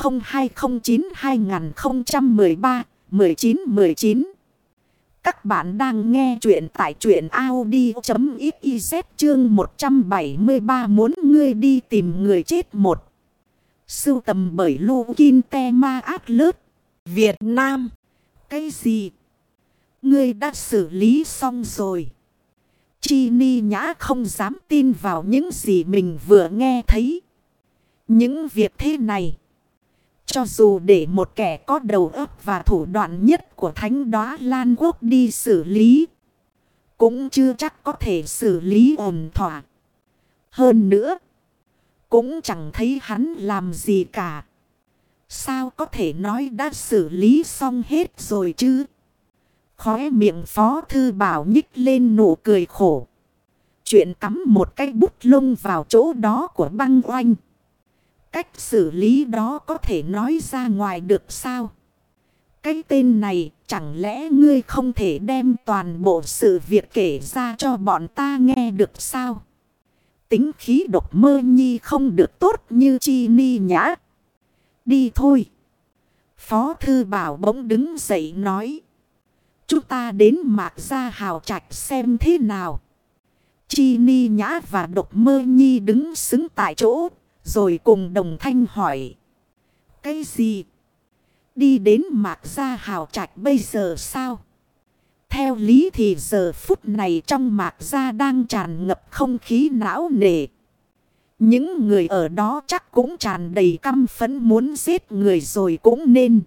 0209-2013-1919 Các bạn đang nghe chuyện tại chuyện Audi.xyz chương 173 muốn ngươi đi tìm người chết một. Sưu tầm bởi lu kin Te Ma Át Lớt, Việt Nam. Cái gì? Ngươi đã xử lý xong rồi. Chi ni nhã không dám tin vào những gì mình vừa nghe thấy. Những việc thế này. Cho dù để một kẻ có đầu óc và thủ đoạn nhất của thánh đoá Lan Quốc đi xử lý. Cũng chưa chắc có thể xử lý ổn thỏa. Hơn nữa. Cũng chẳng thấy hắn làm gì cả. Sao có thể nói đã xử lý xong hết rồi chứ? Khóe miệng phó thư bảo nhích lên nụ cười khổ. Chuyện cắm một cái bút lông vào chỗ đó của băng oanh. Cách xử lý đó có thể nói ra ngoài được sao? Cái tên này chẳng lẽ ngươi không thể đem toàn bộ sự việc kể ra cho bọn ta nghe được sao? Tính khí độc mơ nhi không được tốt như chi ni nhã. Đi thôi. Phó thư bảo bỗng đứng dậy nói. Chúng ta đến mạc gia hào trạch xem thế nào. Chi ni nhã và độc mơ nhi đứng xứng tại chỗ. Rồi cùng đồng thanh hỏi. Cái gì? Đi đến mạc gia hào trạch bây giờ sao? Theo lý thì giờ phút này trong mạc gia đang tràn ngập không khí não nề. Những người ở đó chắc cũng tràn đầy căm phấn muốn giết người rồi cũng nên.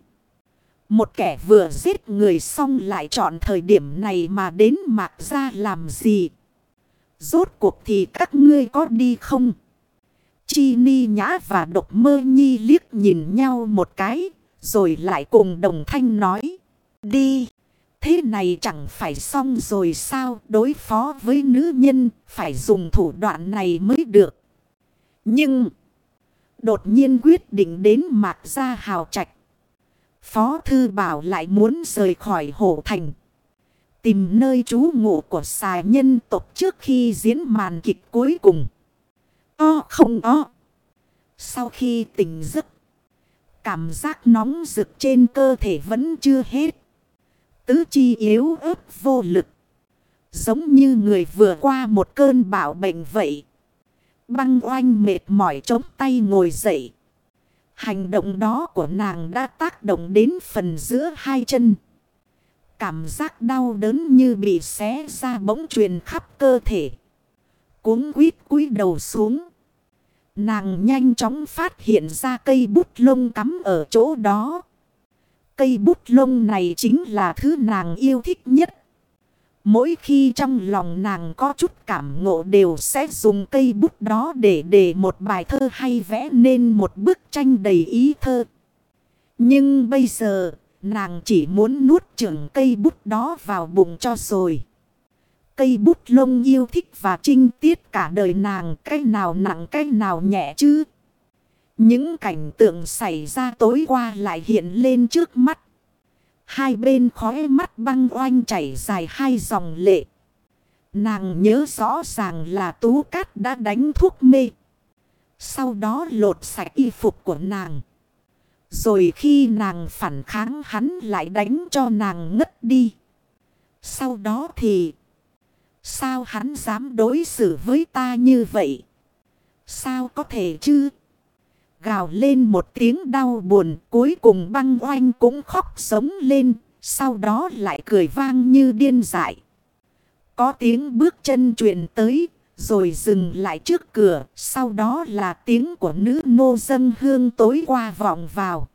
Một kẻ vừa giết người xong lại chọn thời điểm này mà đến mạc ra làm gì? Rốt cuộc thì các ngươi có đi không? Chi ni nhã và độc mơ nhi liếc nhìn nhau một cái, rồi lại cùng đồng thanh nói. Đi! Thế này chẳng phải xong rồi sao đối phó với nữ nhân phải dùng thủ đoạn này mới được. Nhưng đột nhiên quyết định đến mạc gia hào trạch. Phó thư bảo lại muốn rời khỏi hổ thành. Tìm nơi trú ngụ của xà nhân tộc trước khi diễn màn kịch cuối cùng. O không o. Sau khi tỉnh giấc. Cảm giác nóng rực trên cơ thể vẫn chưa hết. Tứ chi yếu ớt vô lực. Giống như người vừa qua một cơn bão bệnh vậy. Băng oanh mệt mỏi chống tay ngồi dậy. Hành động đó của nàng đã tác động đến phần giữa hai chân. Cảm giác đau đớn như bị xé ra bỗng truyền khắp cơ thể. Cuốn quýt cúi đầu xuống. Nàng nhanh chóng phát hiện ra cây bút lông cắm ở chỗ đó. Cây bút lông này chính là thứ nàng yêu thích nhất. Mỗi khi trong lòng nàng có chút cảm ngộ đều sẽ dùng cây bút đó để để một bài thơ hay vẽ nên một bức tranh đầy ý thơ. Nhưng bây giờ, nàng chỉ muốn nuốt trưởng cây bút đó vào bụng cho rồi. Cây bút lông yêu thích và trinh tiết cả đời nàng, cái nào nặng cái nào nhẹ chứ. Những cảnh tượng xảy ra tối qua lại hiện lên trước mắt. Hai bên khóe mắt băng oanh chảy dài hai dòng lệ. Nàng nhớ rõ ràng là Tú Cát đã đánh thuốc mê. Sau đó lột sạch y phục của nàng. Rồi khi nàng phản kháng hắn lại đánh cho nàng ngất đi. Sau đó thì... Sao hắn dám đối xử với ta như vậy? Sao có thể chứ? Gào lên một tiếng đau buồn cuối cùng băng oanh cũng khóc sống lên. Sau đó lại cười vang như điên dại. Có tiếng bước chân truyền tới rồi dừng lại trước cửa. Sau đó là tiếng của nữ nô dân hương tối qua vọng vào.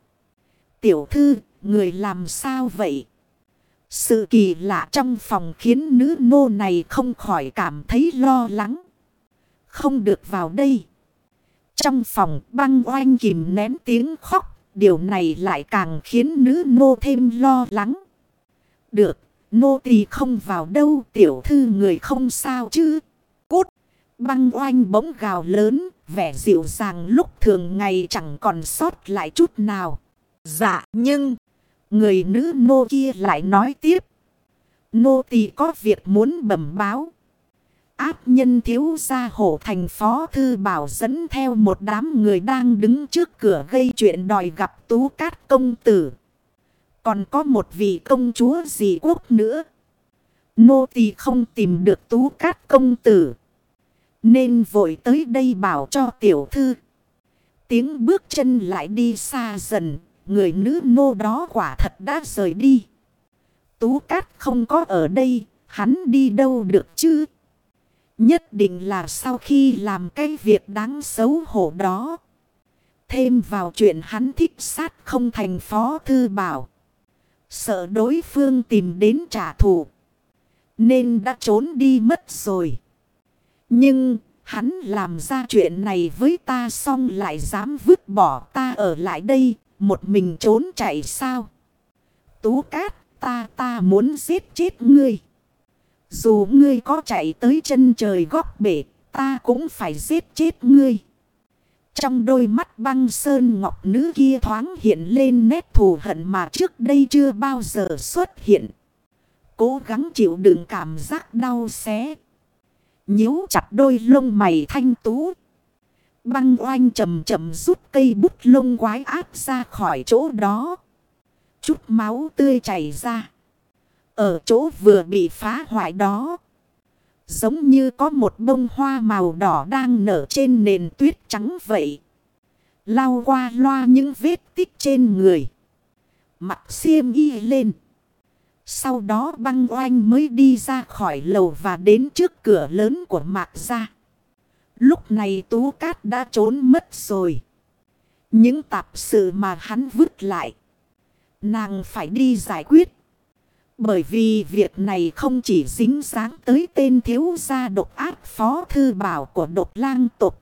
Tiểu thư, người làm sao vậy? Sự kỳ lạ trong phòng khiến nữ nô này không khỏi cảm thấy lo lắng. Không được vào đây. Trong phòng băng oanh kìm nén tiếng khóc. Điều này lại càng khiến nữ nô thêm lo lắng. Được, nô tỳ không vào đâu tiểu thư người không sao chứ. Cút, băng oanh bỗng gào lớn, vẻ dịu dàng lúc thường ngày chẳng còn sót lại chút nào. Dạ, nhưng, người nữ nô kia lại nói tiếp. Nô tỳ có việc muốn bẩm báo. áp nhân thiếu gia hổ thành phó thư bảo dẫn theo một đám người đang đứng trước cửa gây chuyện đòi gặp tú cát công tử. Còn có một vị công chúa gì quốc nữa. Nô tỳ không tìm được tú cát công tử. Nên vội tới đây bảo cho tiểu thư. Tiếng bước chân lại đi xa dần. Người nữ nô đó quả thật đã rời đi. Tú cát không có ở đây. Hắn đi đâu được chứ? Nhất định là sau khi làm cái việc đáng xấu hổ đó. Thêm vào chuyện hắn thích sát không thành phó thư bảo. Sợ đối phương tìm đến trả thù. Nên đã trốn đi mất rồi. Nhưng, hắn làm ra chuyện này với ta xong lại dám vứt bỏ ta ở lại đây. Một mình trốn chạy sao? Tú cát ta ta muốn giết chết ngươi. Dù ngươi có chạy tới chân trời góc bể, ta cũng phải giết chết ngươi. Trong đôi mắt băng sơn ngọc nữ kia thoáng hiện lên nét thù hận mà trước đây chưa bao giờ xuất hiện. Cố gắng chịu đựng cảm giác đau xé. Nhíu chặt đôi lông mày thanh tú. Băng oanh chầm chậm rút cây bút lông quái áp ra khỏi chỗ đó. Chút máu tươi chảy ra. Ở chỗ vừa bị phá hoại đó. Giống như có một bông hoa màu đỏ đang nở trên nền tuyết trắng vậy. Lao qua loa những vết tích trên người. Mặt xiêm y lên. Sau đó băng oanh mới đi ra khỏi lầu và đến trước cửa lớn của mạc gia. Lúc này Tú Cát đã trốn mất rồi. Những tạp sự mà hắn vứt lại. Nàng phải đi giải quyết. Bởi vì việc này không chỉ dính dáng tới tên thiếu gia độc ác phó thư bảo của độc lang tục.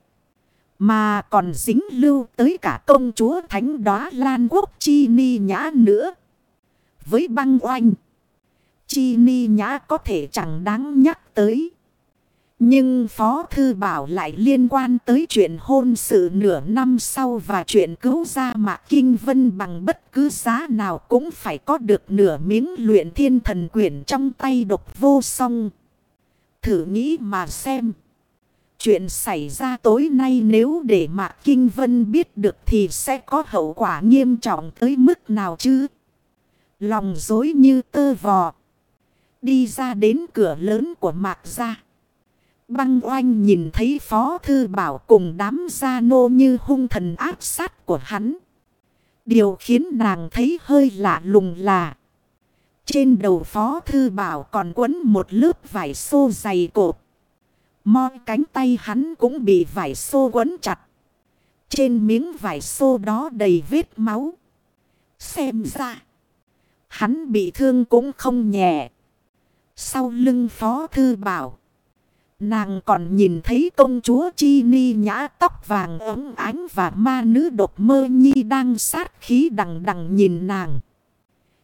Mà còn dính lưu tới cả công chúa thánh đóa Lan Quốc Chi Ni Nhã nữa. Với băng oanh. Chi Ni Nhã có thể chẳng đáng nhắc tới. Nhưng Phó Thư Bảo lại liên quan tới chuyện hôn sự nửa năm sau và chuyện cứu ra Mạc Kinh Vân bằng bất cứ giá nào cũng phải có được nửa miếng luyện thiên thần quyển trong tay độc vô song. Thử nghĩ mà xem. Chuyện xảy ra tối nay nếu để Mạc Kinh Vân biết được thì sẽ có hậu quả nghiêm trọng tới mức nào chứ? Lòng dối như tơ vò. Đi ra đến cửa lớn của Mạc gia. Băng oanh nhìn thấy Phó Thư Bảo cùng đám gia nô như hung thần áp sát của hắn. Điều khiến nàng thấy hơi lạ lùng là. Trên đầu Phó Thư Bảo còn quấn một lớp vải xô dày cộp. Mo cánh tay hắn cũng bị vải xô quấn chặt. Trên miếng vải xô đó đầy vết máu. Xem ra. Hắn bị thương cũng không nhẹ. Sau lưng Phó Thư Bảo. Nàng còn nhìn thấy công chúa Chi Ni nhã tóc vàng ấm ánh và ma nữ độc mơ nhi đang sát khí đằng đằng nhìn nàng.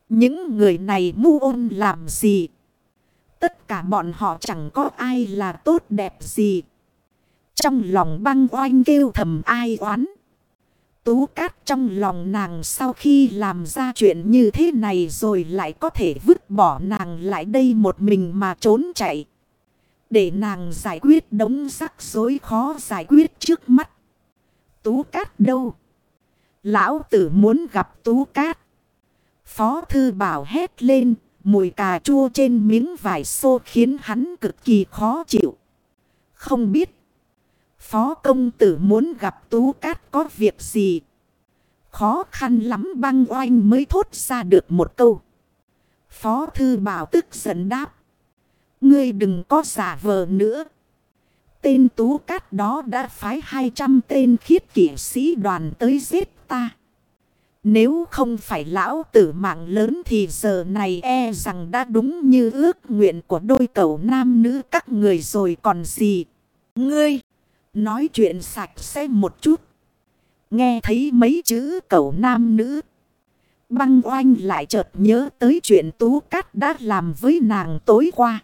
Những người này mu ôn làm gì? Tất cả bọn họ chẳng có ai là tốt đẹp gì. Trong lòng băng oanh kêu thầm ai oán. Tú cát trong lòng nàng sau khi làm ra chuyện như thế này rồi lại có thể vứt bỏ nàng lại đây một mình mà trốn chạy. Để nàng giải quyết đống rắc rối khó giải quyết trước mắt. Tú cát đâu? Lão tử muốn gặp tú cát. Phó thư bảo hét lên. Mùi cà chua trên miếng vải xô khiến hắn cực kỳ khó chịu. Không biết. Phó công tử muốn gặp tú cát có việc gì? Khó khăn lắm băng oanh mới thốt ra được một câu. Phó thư bảo tức giận đáp. Ngươi đừng có giả vờ nữa. Tên tú cát đó đã phái 200 tên khiết kỷ sĩ đoàn tới giết ta. Nếu không phải lão tử mạng lớn thì giờ này e rằng đã đúng như ước nguyện của đôi cậu nam nữ các người rồi còn gì. Ngươi, nói chuyện sạch sẽ một chút. Nghe thấy mấy chữ cậu nam nữ. Băng oanh lại chợt nhớ tới chuyện tú cát đã làm với nàng tối qua.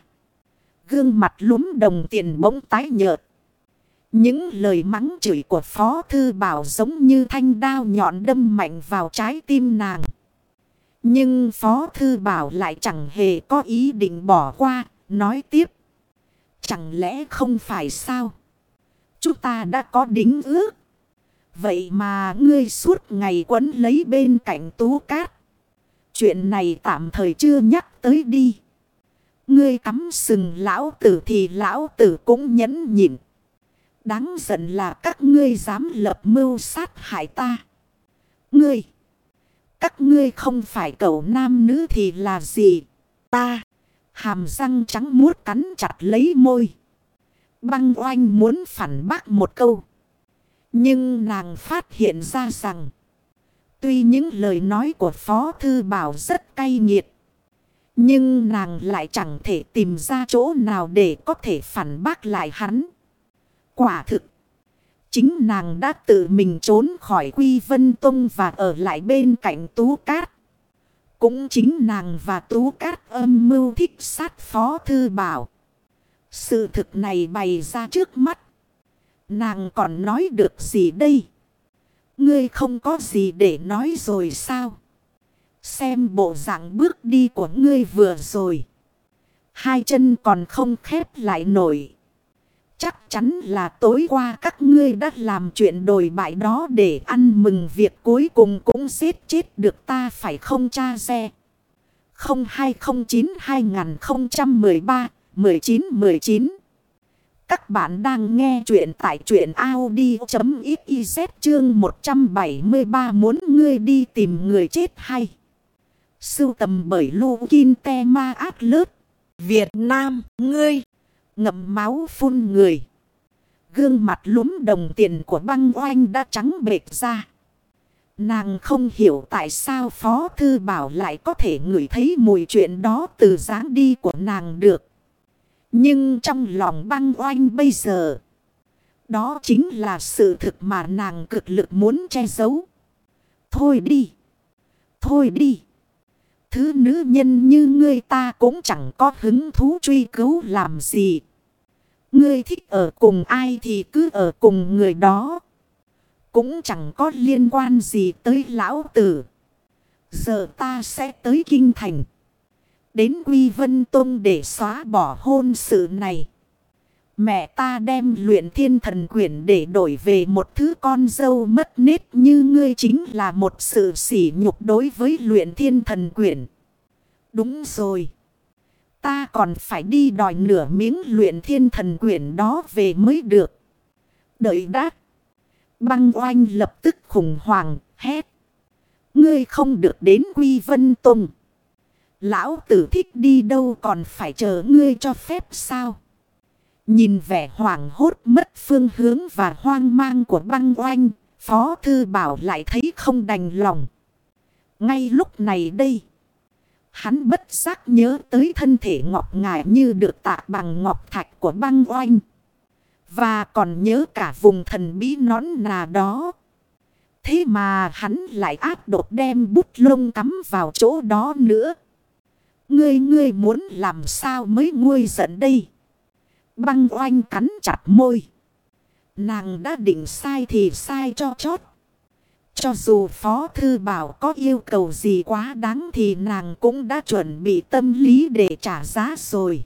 Gương mặt lúm đồng tiền bỗng tái nhợt. Những lời mắng chửi của Phó Thư Bảo giống như thanh đao nhọn đâm mạnh vào trái tim nàng. Nhưng Phó Thư Bảo lại chẳng hề có ý định bỏ qua, nói tiếp. Chẳng lẽ không phải sao? Chúng ta đã có đính ước. Vậy mà ngươi suốt ngày quấn lấy bên cạnh tú cát. Chuyện này tạm thời chưa nhắc tới đi. Ngươi cắm sừng lão tử thì lão tử cũng nhẫn nhịn. Đáng giận là các ngươi dám lập mưu sát hại ta. Ngươi. Các ngươi không phải cậu nam nữ thì là gì? Ta. Hàm răng trắng muốt cắn chặt lấy môi. Băng oanh muốn phản bác một câu. Nhưng nàng phát hiện ra rằng. Tuy những lời nói của Phó Thư Bảo rất cay nghiệt. Nhưng nàng lại chẳng thể tìm ra chỗ nào để có thể phản bác lại hắn. Quả thực. Chính nàng đã tự mình trốn khỏi Quy Vân Tông và ở lại bên cạnh Tú Cát. Cũng chính nàng và Tú Cát âm mưu thích sát Phó Thư Bảo. Sự thực này bày ra trước mắt. Nàng còn nói được gì đây? Ngươi không có gì để nói rồi sao? Xem bộ dạng bước đi của ngươi vừa rồi. Hai chân còn không khép lại nổi. Chắc chắn là tối qua các ngươi đã làm chuyện đồi bại đó để ăn mừng việc cuối cùng cũng giết chết được ta phải không cha xe. 0209-2013-1919 Các bạn đang nghe chuyện tại chuyện Audi.xyz chương 173 muốn ngươi đi tìm người chết hay. Sưu tầm bởi Lô Kinh Te Ma Át Lớt. Việt Nam, ngươi ngậm máu phun người. Gương mặt lúm đồng tiền của băng oanh đã trắng bệt ra. Nàng không hiểu tại sao Phó Thư Bảo lại có thể ngửi thấy mùi chuyện đó từ dáng đi của nàng được. Nhưng trong lòng băng oanh bây giờ, đó chính là sự thực mà nàng cực lực muốn che giấu. Thôi đi! Thôi đi! Thứ nữ nhân như ngươi ta cũng chẳng có hứng thú truy cứu làm gì. Ngươi thích ở cùng ai thì cứ ở cùng người đó. Cũng chẳng có liên quan gì tới lão tử. Giờ ta sẽ tới Kinh Thành. Đến Quy Vân Tông để xóa bỏ hôn sự này. Mẹ ta đem luyện thiên thần quyển để đổi về một thứ con dâu mất nết như ngươi chính là một sự sỉ nhục đối với luyện thiên thần quyển. Đúng rồi. Ta còn phải đi đòi nửa miếng luyện thiên thần quyển đó về mới được. Đợi đáp. Băng oanh lập tức khủng hoảng, hét. Ngươi không được đến Quy Vân Tông. Lão tử thích đi đâu còn phải chờ ngươi cho phép sao? Nhìn vẻ hoảng hốt mất phương hướng và hoang mang của băng oanh, Phó Thư Bảo lại thấy không đành lòng. Ngay lúc này đây. Hắn bất giác nhớ tới thân thể ngọc ngài như được tạ bằng ngọc thạch của băng oanh. Và còn nhớ cả vùng thần bí nón nà đó. Thế mà hắn lại áp đột đem bút lông cắm vào chỗ đó nữa. Ngươi ngươi muốn làm sao mới nguôi giận đây? Băng oanh cắn chặt môi. Nàng đã định sai thì sai cho chót. Cho dù Phó Thư Bảo có yêu cầu gì quá đáng thì nàng cũng đã chuẩn bị tâm lý để trả giá rồi.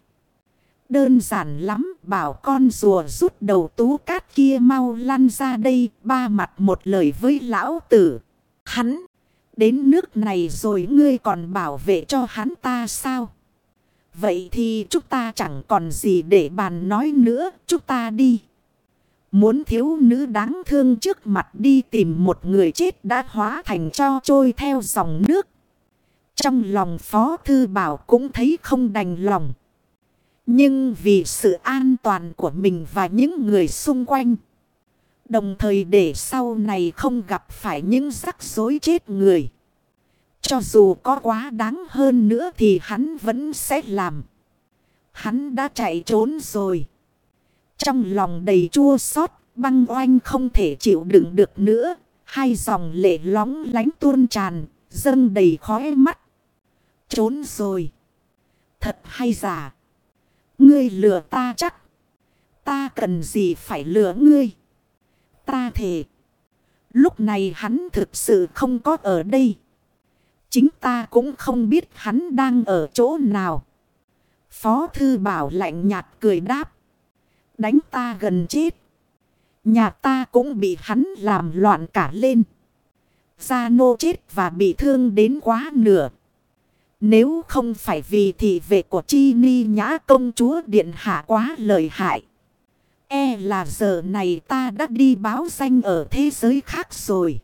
Đơn giản lắm bảo con rùa rút đầu tú cát kia mau lăn ra đây ba mặt một lời với lão tử. Hắn, đến nước này rồi ngươi còn bảo vệ cho hắn ta sao? Vậy thì chúng ta chẳng còn gì để bàn nói nữa, chúng ta đi. Muốn thiếu nữ đáng thương trước mặt đi tìm một người chết đã hóa thành cho trôi theo dòng nước. Trong lòng Phó Thư Bảo cũng thấy không đành lòng. Nhưng vì sự an toàn của mình và những người xung quanh. Đồng thời để sau này không gặp phải những rắc rối chết người. Cho dù có quá đáng hơn nữa thì hắn vẫn sẽ làm. Hắn đã chạy trốn rồi. Trong lòng đầy chua xót băng oanh không thể chịu đựng được nữa. Hai dòng lệ lóng lánh tuôn tràn, dâng đầy khói mắt. Trốn rồi. Thật hay giả. Ngươi lừa ta chắc. Ta cần gì phải lừa ngươi. Ta thề. Lúc này hắn thực sự không có ở đây. Chính ta cũng không biết hắn đang ở chỗ nào. Phó thư bảo lạnh nhạt cười đáp. Đánh ta gần chết. Nhà ta cũng bị hắn làm loạn cả lên. Gia nô chết và bị thương đến quá nửa. Nếu không phải vì thị vệ của Chi Ni Nhã công chúa Điện Hạ quá lợi hại. E là giờ này ta đã đi báo danh ở thế giới khác rồi.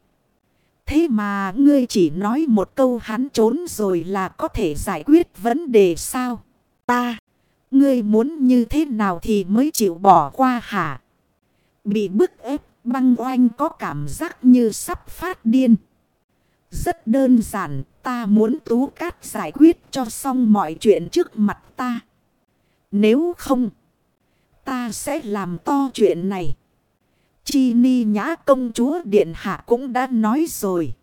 Thế mà ngươi chỉ nói một câu hắn trốn rồi là có thể giải quyết vấn đề sao? Ta, ngươi muốn như thế nào thì mới chịu bỏ qua hả? Bị bức ép băng oanh có cảm giác như sắp phát điên. Rất đơn giản, ta muốn tú cát giải quyết cho xong mọi chuyện trước mặt ta. Nếu không, ta sẽ làm to chuyện này. Chi ni nhã công chúa Điện Hạ cũng đã nói rồi.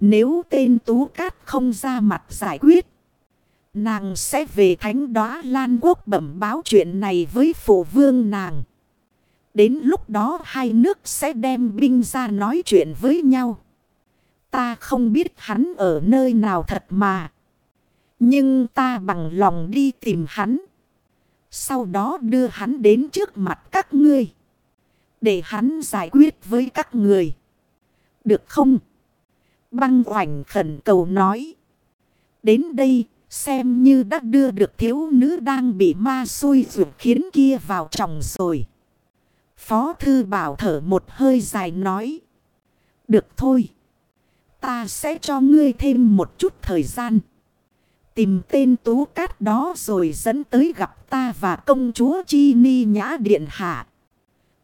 Nếu tên Tú Cát không ra mặt giải quyết. Nàng sẽ về thánh đóa Lan Quốc bẩm báo chuyện này với phụ vương nàng. Đến lúc đó hai nước sẽ đem binh ra nói chuyện với nhau. Ta không biết hắn ở nơi nào thật mà. Nhưng ta bằng lòng đi tìm hắn. Sau đó đưa hắn đến trước mặt các ngươi. Để hắn giải quyết với các người. Được không? Băng oảnh khẩn cầu nói. Đến đây, xem như đã đưa được thiếu nữ đang bị ma xui rượu khiến kia vào chồng rồi. Phó thư bảo thở một hơi dài nói. Được thôi. Ta sẽ cho ngươi thêm một chút thời gian. Tìm tên tú cát đó rồi dẫn tới gặp ta và công chúa Chi Ni Nhã Điện Hạ.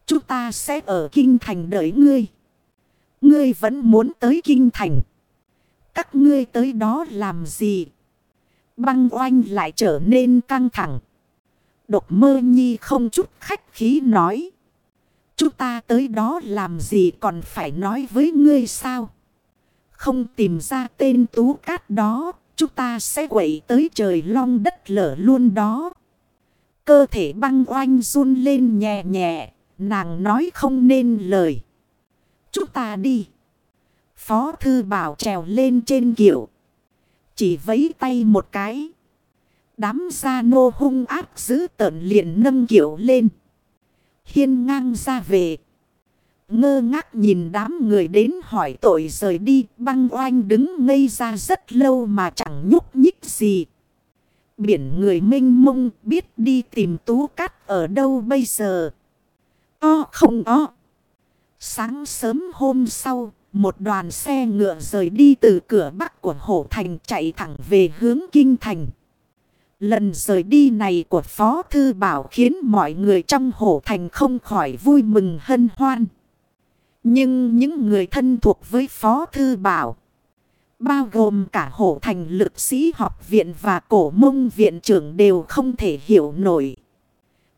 Chúng ta sẽ ở Kinh Thành đợi ngươi. Ngươi vẫn muốn tới Kinh Thành. Các ngươi tới đó làm gì? Băng oanh lại trở nên căng thẳng. Độc mơ nhi không chút khách khí nói. Chúng ta tới đó làm gì còn phải nói với ngươi sao? Không tìm ra tên tú cát đó, chúng ta sẽ quậy tới trời long đất lở luôn đó. Cơ thể băng oanh run lên nhẹ nhẹ, nàng nói không nên lời. Chúng ta đi. Phó thư bảo trèo lên trên kiệu Chỉ vấy tay một cái. Đám gia nô hung ác giữ tợn liền nâng kiệu lên. Hiên ngang ra về. Ngơ ngác nhìn đám người đến hỏi tội rời đi. Băng oanh đứng ngây ra rất lâu mà chẳng nhúc nhích gì. Biển người minh mông, biết đi tìm tú cát ở đâu bây giờ. O không o. Sáng sớm hôm sau, một đoàn xe ngựa rời đi từ cửa bắc của hổ thành chạy thẳng về hướng kinh thành. Lần rời đi này của Phó Thư Bảo khiến mọi người trong hổ thành không khỏi vui mừng hân hoan. Nhưng những người thân thuộc với Phó Thư Bảo, bao gồm cả hổ thành lực sĩ học viện và cổ mông viện trưởng đều không thể hiểu nổi.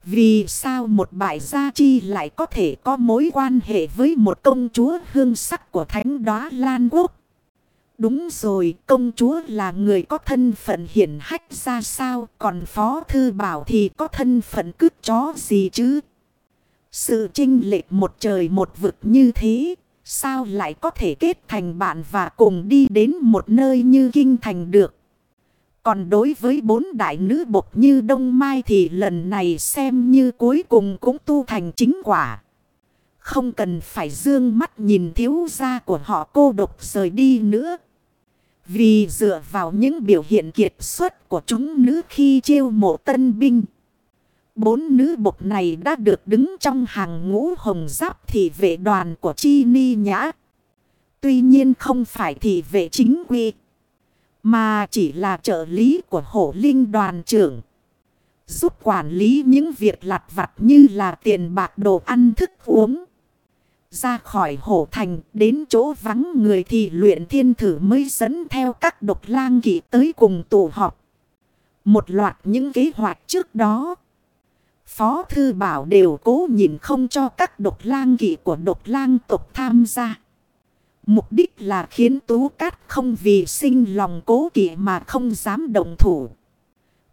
Vì sao một bại gia chi lại có thể có mối quan hệ với một công chúa hương sắc của thánh đoá Lan Quốc? Đúng rồi, công chúa là người có thân phận hiển hách ra sao, còn phó thư bảo thì có thân phận cướp chó gì chứ? Sự trinh lệch một trời một vực như thế, sao lại có thể kết thành bạn và cùng đi đến một nơi như kinh thành được? Còn đối với bốn đại nữ bột như Đông Mai thì lần này xem như cuối cùng cũng tu thành chính quả. Không cần phải dương mắt nhìn thiếu gia của họ cô độc rời đi nữa. Vì dựa vào những biểu hiện kiệt xuất của chúng nữ khi chiêu mộ tân binh. Bốn nữ bột này đã được đứng trong hàng ngũ hồng giáp thị vệ đoàn của Chi Ni Nhã. Tuy nhiên không phải thị vệ chính quy. Mà chỉ là trợ lý của hổ linh đoàn trưởng. Giúp quản lý những việc lặt vặt như là tiền bạc đồ ăn thức uống. Ra khỏi hổ thành, đến chỗ vắng người thì luyện thiên thử mới dẫn theo các độc lang kỵ tới cùng tụ họp. Một loạt những kế hoạch trước đó. Phó thư bảo đều cố nhìn không cho các độc lang kỵ của độc lang tộc tham gia. Mục đích là khiến Tú Cát không vì sinh lòng cố kỵ mà không dám động thủ.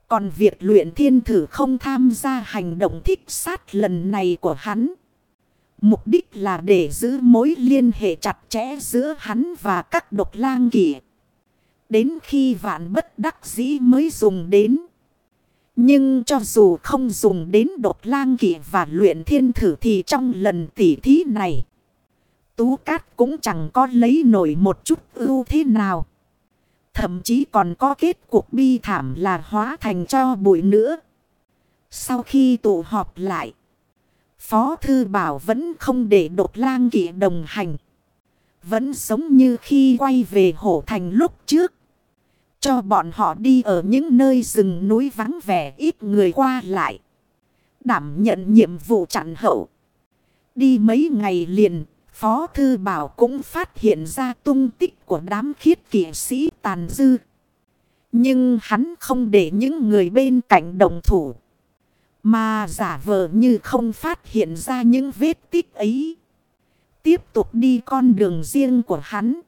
Còn việc luyện thiên thử không tham gia hành động thích sát lần này của hắn. Mục đích là để giữ mối liên hệ chặt chẽ giữa hắn và các độc lang kỷ. Đến khi vạn bất đắc dĩ mới dùng đến. Nhưng cho dù không dùng đến đột lang kỵ và luyện thiên thử thì trong lần tỉ thí này. Tú Cát cũng chẳng có lấy nổi một chút ưu thế nào. Thậm chí còn có kết cuộc bi thảm là hóa thành cho bụi nữa. Sau khi tụ họp lại. Phó Thư Bảo vẫn không để đột lang kỷ đồng hành. Vẫn sống như khi quay về hổ thành lúc trước. Cho bọn họ đi ở những nơi rừng núi vắng vẻ ít người qua lại. Đảm nhận nhiệm vụ chặn hậu. Đi mấy ngày liền, Phó Thư Bảo cũng phát hiện ra tung tích của đám khiết kỵ sĩ tàn dư. Nhưng hắn không để những người bên cạnh đồng thủ. Mà giả vờ như không phát hiện ra những vết tích ấy. Tiếp tục đi con đường riêng của hắn.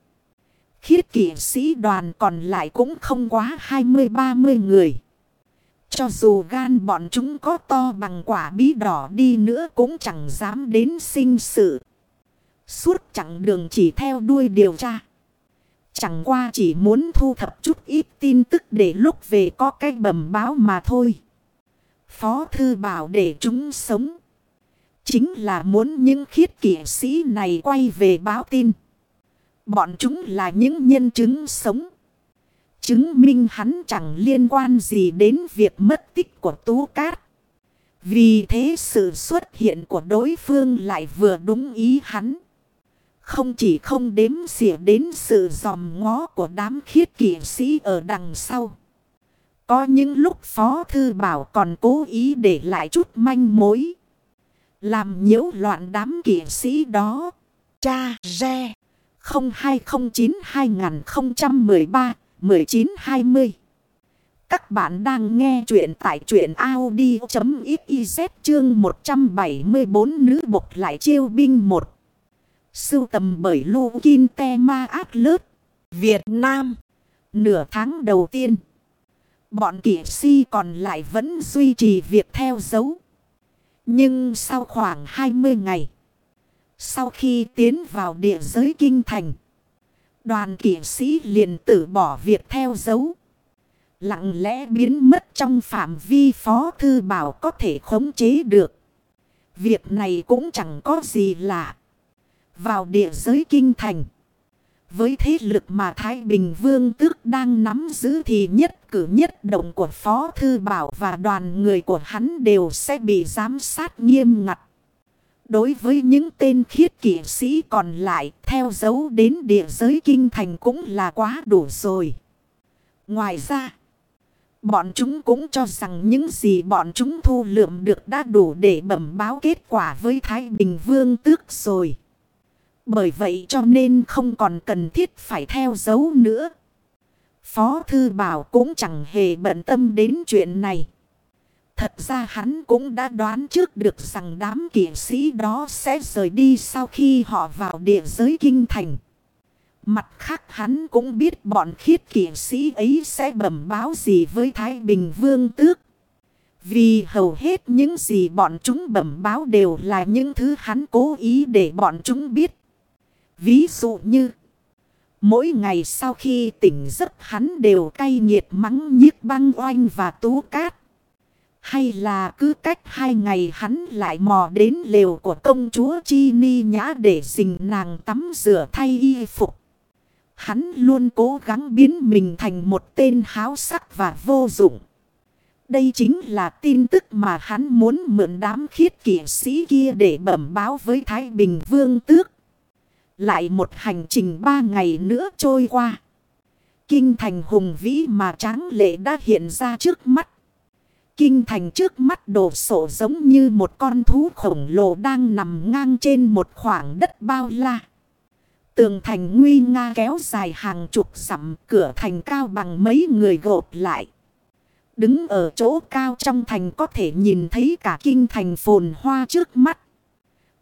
Khiết kỵ sĩ đoàn còn lại cũng không quá 20-30 người. Cho dù gan bọn chúng có to bằng quả bí đỏ đi nữa cũng chẳng dám đến sinh sự. Suốt chặng đường chỉ theo đuôi điều tra. Chẳng qua chỉ muốn thu thập chút ít tin tức để lúc về có cái bẩm báo mà thôi. Phó thư bảo để chúng sống. Chính là muốn những khiết kỷ sĩ này quay về báo tin. Bọn chúng là những nhân chứng sống. Chứng minh hắn chẳng liên quan gì đến việc mất tích của Tú Cát. Vì thế sự xuất hiện của đối phương lại vừa đúng ý hắn. Không chỉ không đếm xỉa đến sự dòm ngó của đám khiết kỷ sĩ ở đằng sau. Có những lúc Phó Thư Bảo còn cố ý để lại chút manh mối. Làm nhiễu loạn đám kỷ sĩ đó. Cha Re 0209-2013-1920 Các bạn đang nghe chuyện tại chuyện Audi.xyz chương 174 nữ bộc lại chiêu binh 1. Sưu tầm bởi Lô Kinh Te Ma Át Lớt, Việt Nam. Nửa tháng đầu tiên, bọn kỷ si còn lại vẫn duy trì việc theo dấu. Nhưng sau khoảng 20 ngày, sau khi tiến vào địa giới kinh thành, đoàn kỷ sĩ liền tử bỏ việc theo dấu. Lặng lẽ biến mất trong phạm vi phó thư bảo có thể khống chế được. Việc này cũng chẳng có gì lạ. Vào địa giới kinh thành. Với thế lực mà Thái Bình Vương tước đang nắm giữ thì nhất cử nhất động của Phó Thư Bảo và đoàn người của hắn đều sẽ bị giám sát nghiêm ngặt. Đối với những tên khiết kỷ sĩ còn lại theo dấu đến địa giới kinh thành cũng là quá đủ rồi. Ngoài ra, bọn chúng cũng cho rằng những gì bọn chúng thu lượm được đã đủ để bẩm báo kết quả với Thái Bình Vương tước rồi. Bởi vậy cho nên không còn cần thiết phải theo dấu nữa. Phó Thư Bảo cũng chẳng hề bận tâm đến chuyện này. Thật ra hắn cũng đã đoán trước được rằng đám kỷ sĩ đó sẽ rời đi sau khi họ vào địa giới kinh thành. Mặt khác hắn cũng biết bọn khiết kỷ sĩ ấy sẽ bẩm báo gì với Thái Bình Vương Tước. Vì hầu hết những gì bọn chúng bẩm báo đều là những thứ hắn cố ý để bọn chúng biết. Ví dụ như, mỗi ngày sau khi tỉnh giấc hắn đều cay nghiệt mắng nhiếc băng oanh và tú cát. Hay là cứ cách hai ngày hắn lại mò đến lều của công chúa Chi Ni Nhã để dình nàng tắm rửa thay y phục. Hắn luôn cố gắng biến mình thành một tên háo sắc và vô dụng. Đây chính là tin tức mà hắn muốn mượn đám khiết kỷ sĩ kia để bẩm báo với Thái Bình Vương Tước. Lại một hành trình ba ngày nữa trôi qua. Kinh thành hùng vĩ mà tráng lệ đã hiện ra trước mắt. Kinh thành trước mắt đổ sổ giống như một con thú khổng lồ đang nằm ngang trên một khoảng đất bao la. Tường thành nguy nga kéo dài hàng chục dặm, cửa thành cao bằng mấy người gộp lại. Đứng ở chỗ cao trong thành có thể nhìn thấy cả kinh thành phồn hoa trước mắt.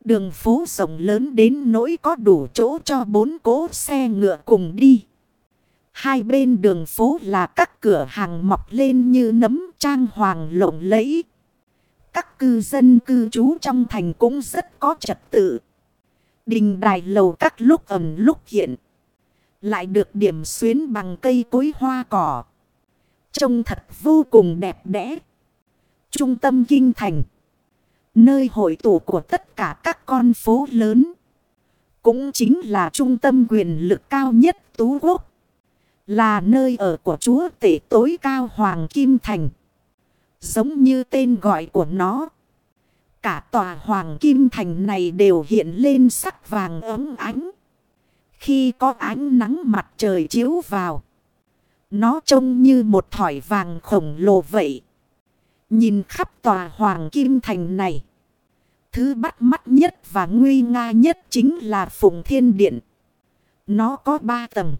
Đường phố rộng lớn đến nỗi có đủ chỗ cho bốn cố xe ngựa cùng đi. Hai bên đường phố là các cửa hàng mọc lên như nấm trang hoàng lộng lẫy. Các cư dân cư trú trong thành cũng rất có trật tự. Đình đài lầu các lúc ẩn lúc hiện. Lại được điểm xuyến bằng cây cối hoa cỏ. Trông thật vô cùng đẹp đẽ. Trung tâm kinh thành. Nơi hội tụ của tất cả các con phố lớn. Cũng chính là trung tâm quyền lực cao nhất Tú Quốc. Là nơi ở của chúa tể tối cao Hoàng Kim Thành. Giống như tên gọi của nó. Cả tòa Hoàng Kim Thành này đều hiện lên sắc vàng ấm ánh. Khi có ánh nắng mặt trời chiếu vào. Nó trông như một thỏi vàng khổng lồ vậy. Nhìn khắp tòa Hoàng Kim Thành này. Thứ bắt mắt nhất và nguy nga nhất chính là Phùng Thiên Điện. Nó có ba tầng.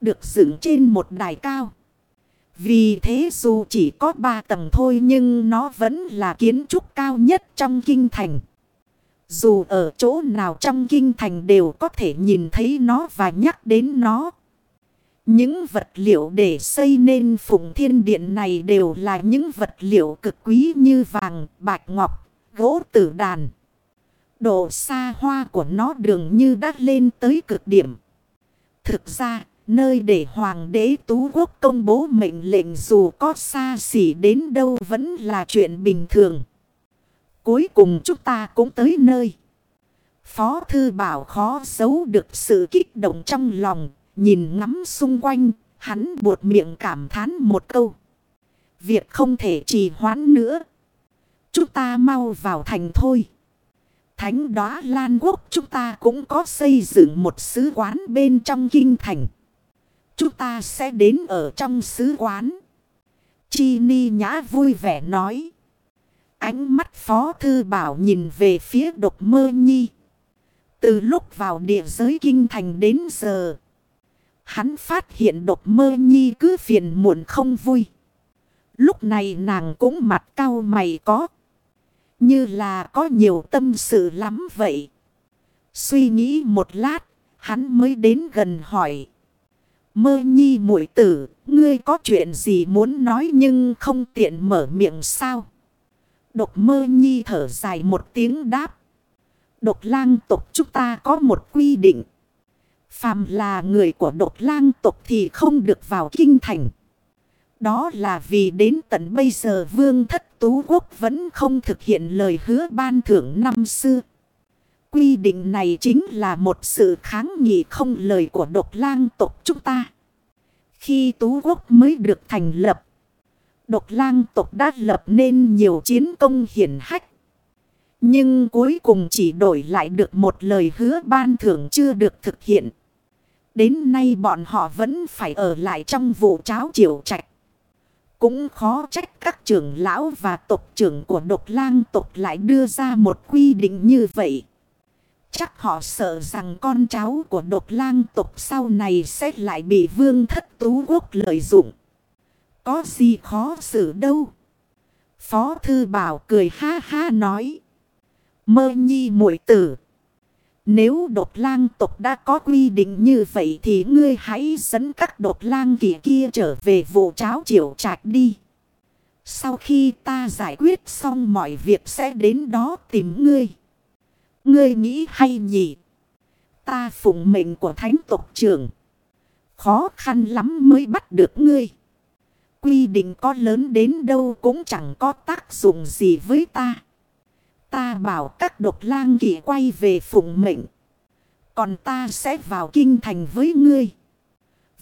Được dựng trên một đài cao. Vì thế dù chỉ có ba tầng thôi nhưng nó vẫn là kiến trúc cao nhất trong kinh thành. Dù ở chỗ nào trong kinh thành đều có thể nhìn thấy nó và nhắc đến nó. Những vật liệu để xây nên phụng thiên điện này đều là những vật liệu cực quý như vàng, bạch ngọc, gỗ tử đàn. Độ xa hoa của nó đường như đã lên tới cực điểm. Thực ra, nơi để Hoàng đế Tú Quốc công bố mệnh lệnh dù có xa xỉ đến đâu vẫn là chuyện bình thường. Cuối cùng chúng ta cũng tới nơi. Phó Thư Bảo khó giấu được sự kích động trong lòng, nhìn ngắm xung quanh, hắn buột miệng cảm thán một câu. Việc không thể trì hoãn nữa. Chúng ta mau vào thành thôi. Thánh đóa Lan Quốc chúng ta cũng có xây dựng một sứ quán bên trong kinh thành. Chúng ta sẽ đến ở trong sứ quán. Chi Ni Nhã vui vẻ nói. Ánh mắt Phó Thư Bảo nhìn về phía độc mơ nhi. Từ lúc vào địa giới kinh thành đến giờ. Hắn phát hiện độc mơ nhi cứ phiền muộn không vui. Lúc này nàng cũng mặt cao mày có. Như là có nhiều tâm sự lắm vậy. Suy nghĩ một lát, hắn mới đến gần hỏi. Mơ nhi muội tử, ngươi có chuyện gì muốn nói nhưng không tiện mở miệng sao? Độc mơ nhi thở dài một tiếng đáp. Độc lang tộc chúng ta có một quy định. Phàm là người của độc lang tộc thì không được vào kinh thành. Đó là vì đến tận bây giờ vương thất tú quốc vẫn không thực hiện lời hứa ban thưởng năm xưa. Quy định này chính là một sự kháng nghị không lời của độc lang tộc chúng ta. Khi tú quốc mới được thành lập, độc lang tộc đã lập nên nhiều chiến công hiển hách. Nhưng cuối cùng chỉ đổi lại được một lời hứa ban thưởng chưa được thực hiện. Đến nay bọn họ vẫn phải ở lại trong vụ cháo triều trạch. Cũng khó trách các trưởng lão và tộc trưởng của độc lang tộc lại đưa ra một quy định như vậy. Chắc họ sợ rằng con cháu của độc lang tộc sau này sẽ lại bị vương thất tú quốc lợi dụng. Có gì khó xử đâu. Phó thư bảo cười ha ha nói. Mơ nhi muội tử. Nếu đột lang tộc đã có quy định như vậy thì ngươi hãy dẫn các đột lang kia kia trở về vụ cháo triệu trạch đi. Sau khi ta giải quyết xong mọi việc sẽ đến đó tìm ngươi. Ngươi nghĩ hay nhỉ? Ta phụng mệnh của thánh tộc trưởng. Khó khăn lắm mới bắt được ngươi. Quy định có lớn đến đâu cũng chẳng có tác dụng gì với ta. Ta bảo các độc lang kỵ quay về phụng mệnh. Còn ta sẽ vào kinh thành với ngươi.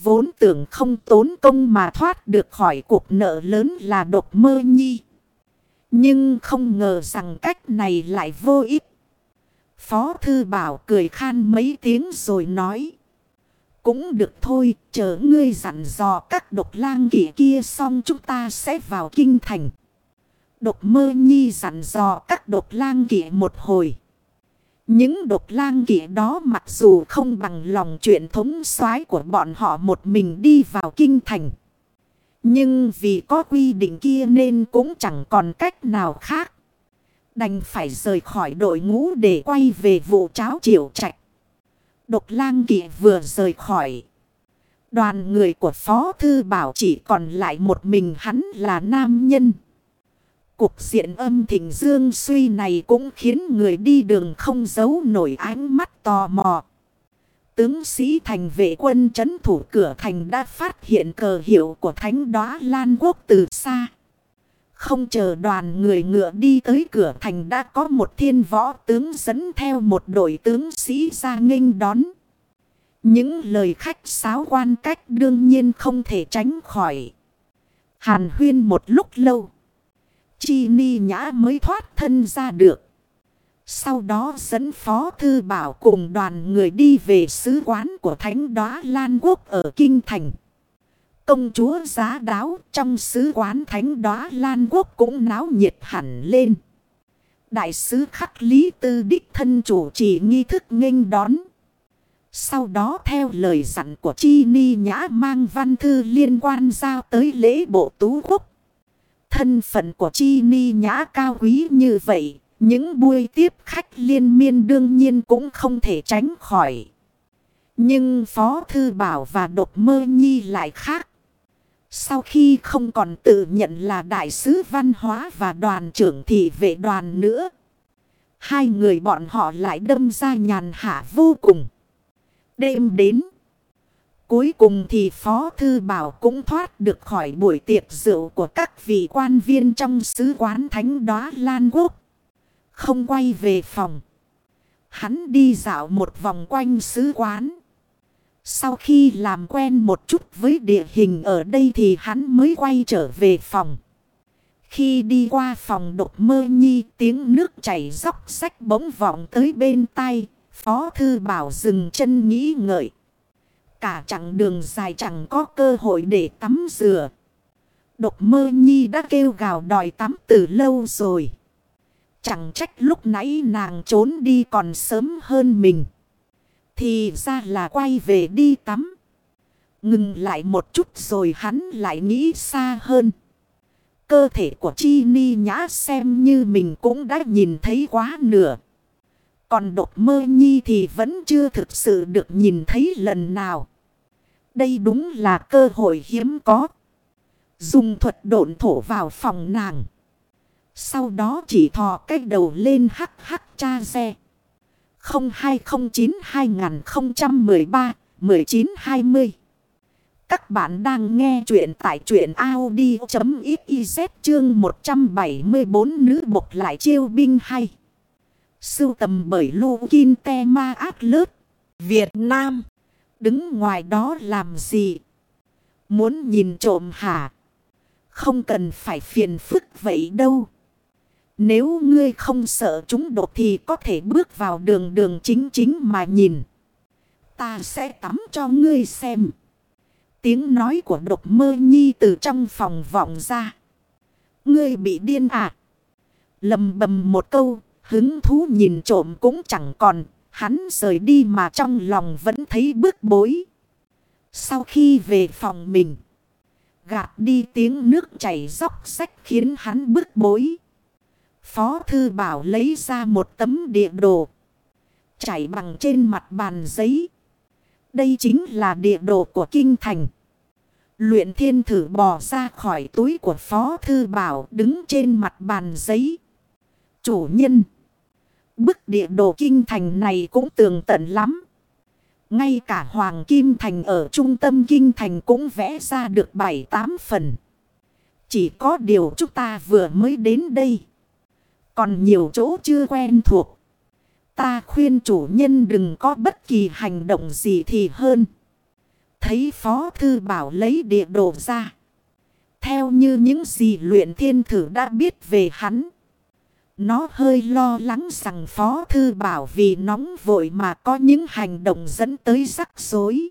Vốn tưởng không tốn công mà thoát được khỏi cuộc nợ lớn là độc mơ nhi. Nhưng không ngờ rằng cách này lại vô ích. Phó thư bảo cười khan mấy tiếng rồi nói. Cũng được thôi, chờ ngươi dặn dò các độc lang kỷ kia xong chúng ta sẽ vào kinh thành. Độc mơ nhi dặn dò các độc lang kỷ một hồi. Những độc lang kỷ đó mặc dù không bằng lòng chuyện thống soái của bọn họ một mình đi vào kinh thành. Nhưng vì có quy định kia nên cũng chẳng còn cách nào khác. Đành phải rời khỏi đội ngũ để quay về vụ cháo triệu trạch. Độc lang kỵ vừa rời khỏi. Đoàn người của Phó Thư Bảo chỉ còn lại một mình hắn là nam nhân. Cục diện âm thịnh dương suy này cũng khiến người đi đường không giấu nổi ánh mắt tò mò. Tướng sĩ thành vệ quân chấn thủ cửa thành đã phát hiện cờ hiệu của thánh đóa Lan Quốc từ xa. Không chờ đoàn người ngựa đi tới cửa thành đã có một thiên võ tướng dẫn theo một đội tướng sĩ ra nghênh đón. Những lời khách sáo quan cách đương nhiên không thể tránh khỏi. Hàn huyên một lúc lâu. Chi ni nhã mới thoát thân ra được. Sau đó dẫn phó thư bảo cùng đoàn người đi về sứ quán của thánh đoá Lan Quốc ở Kinh Thành. Công chúa giá đáo trong sứ quán thánh đoá Lan Quốc cũng náo nhiệt hẳn lên. Đại sứ khắc lý tư đích thân chủ trì nghi thức nghênh đón. Sau đó theo lời dặn của Chi Ni Nhã mang văn thư liên quan giao tới lễ bộ tú quốc. Thân phận của Chi Ni Nhã cao quý như vậy, những buổi tiếp khách liên miên đương nhiên cũng không thể tránh khỏi. Nhưng Phó Thư Bảo và Độc Mơ Nhi lại khác. Sau khi không còn tự nhận là đại sứ văn hóa và đoàn trưởng thị vệ đoàn nữa. Hai người bọn họ lại đâm ra nhàn hạ vô cùng. Đêm đến. Cuối cùng thì Phó Thư Bảo cũng thoát được khỏi buổi tiệc rượu của các vị quan viên trong sứ quán thánh đoá Lan Quốc. Không quay về phòng. Hắn đi dạo một vòng quanh sứ quán. Sau khi làm quen một chút với địa hình ở đây thì hắn mới quay trở về phòng. Khi đi qua phòng độc mơ nhi, tiếng nước chảy róc sách bỗng vọng tới bên tay. Phó thư bảo dừng chân nghĩ ngợi. Cả chặng đường dài chẳng có cơ hội để tắm rửa. Độc mơ nhi đã kêu gào đòi tắm từ lâu rồi. Chẳng trách lúc nãy nàng trốn đi còn sớm hơn mình. Thì ra là quay về đi tắm. Ngừng lại một chút rồi hắn lại nghĩ xa hơn. Cơ thể của Chi Ni Nhã xem như mình cũng đã nhìn thấy quá nửa. Còn độc mơ nhi thì vẫn chưa thực sự được nhìn thấy lần nào. Đây đúng là cơ hội hiếm có. Dùng thuật độn thổ vào phòng nàng. Sau đó chỉ thò cái đầu lên hắc hắc cha xe. 0209-2013-1920 Các bạn đang nghe chuyện tại chuyện Audi.xyz chương 174 nữ bộc lại chiêu binh hay. Sưu tầm bởi Lô Kinh Te Ma ác Lớt. Việt Nam. Đứng ngoài đó làm gì? Muốn nhìn trộm hả? Không cần phải phiền phức vậy đâu. Nếu ngươi không sợ chúng đột thì có thể bước vào đường đường chính chính mà nhìn. Ta sẽ tắm cho ngươi xem. Tiếng nói của độc mơ nhi từ trong phòng vọng ra. Ngươi bị điên à? Lầm bầm một câu, hứng thú nhìn trộm cũng chẳng còn. Hắn rời đi mà trong lòng vẫn thấy bước bối. Sau khi về phòng mình, gạt đi tiếng nước chảy róc sách khiến hắn bước bối. Phó Thư Bảo lấy ra một tấm địa đồ. Chảy bằng trên mặt bàn giấy. Đây chính là địa đồ của Kinh Thành. Luyện thiên thử bò ra khỏi túi của Phó Thư Bảo đứng trên mặt bàn giấy. Chủ nhân. Bức địa đồ Kinh Thành này cũng tường tận lắm. Ngay cả Hoàng Kim Thành ở trung tâm Kinh Thành cũng vẽ ra được 7-8 phần. Chỉ có điều chúng ta vừa mới đến đây. Còn nhiều chỗ chưa quen thuộc. Ta khuyên chủ nhân đừng có bất kỳ hành động gì thì hơn. Thấy Phó Thư Bảo lấy địa đồ ra. Theo như những gì luyện thiên thử đã biết về hắn. Nó hơi lo lắng rằng Phó Thư Bảo vì nóng vội mà có những hành động dẫn tới rắc rối.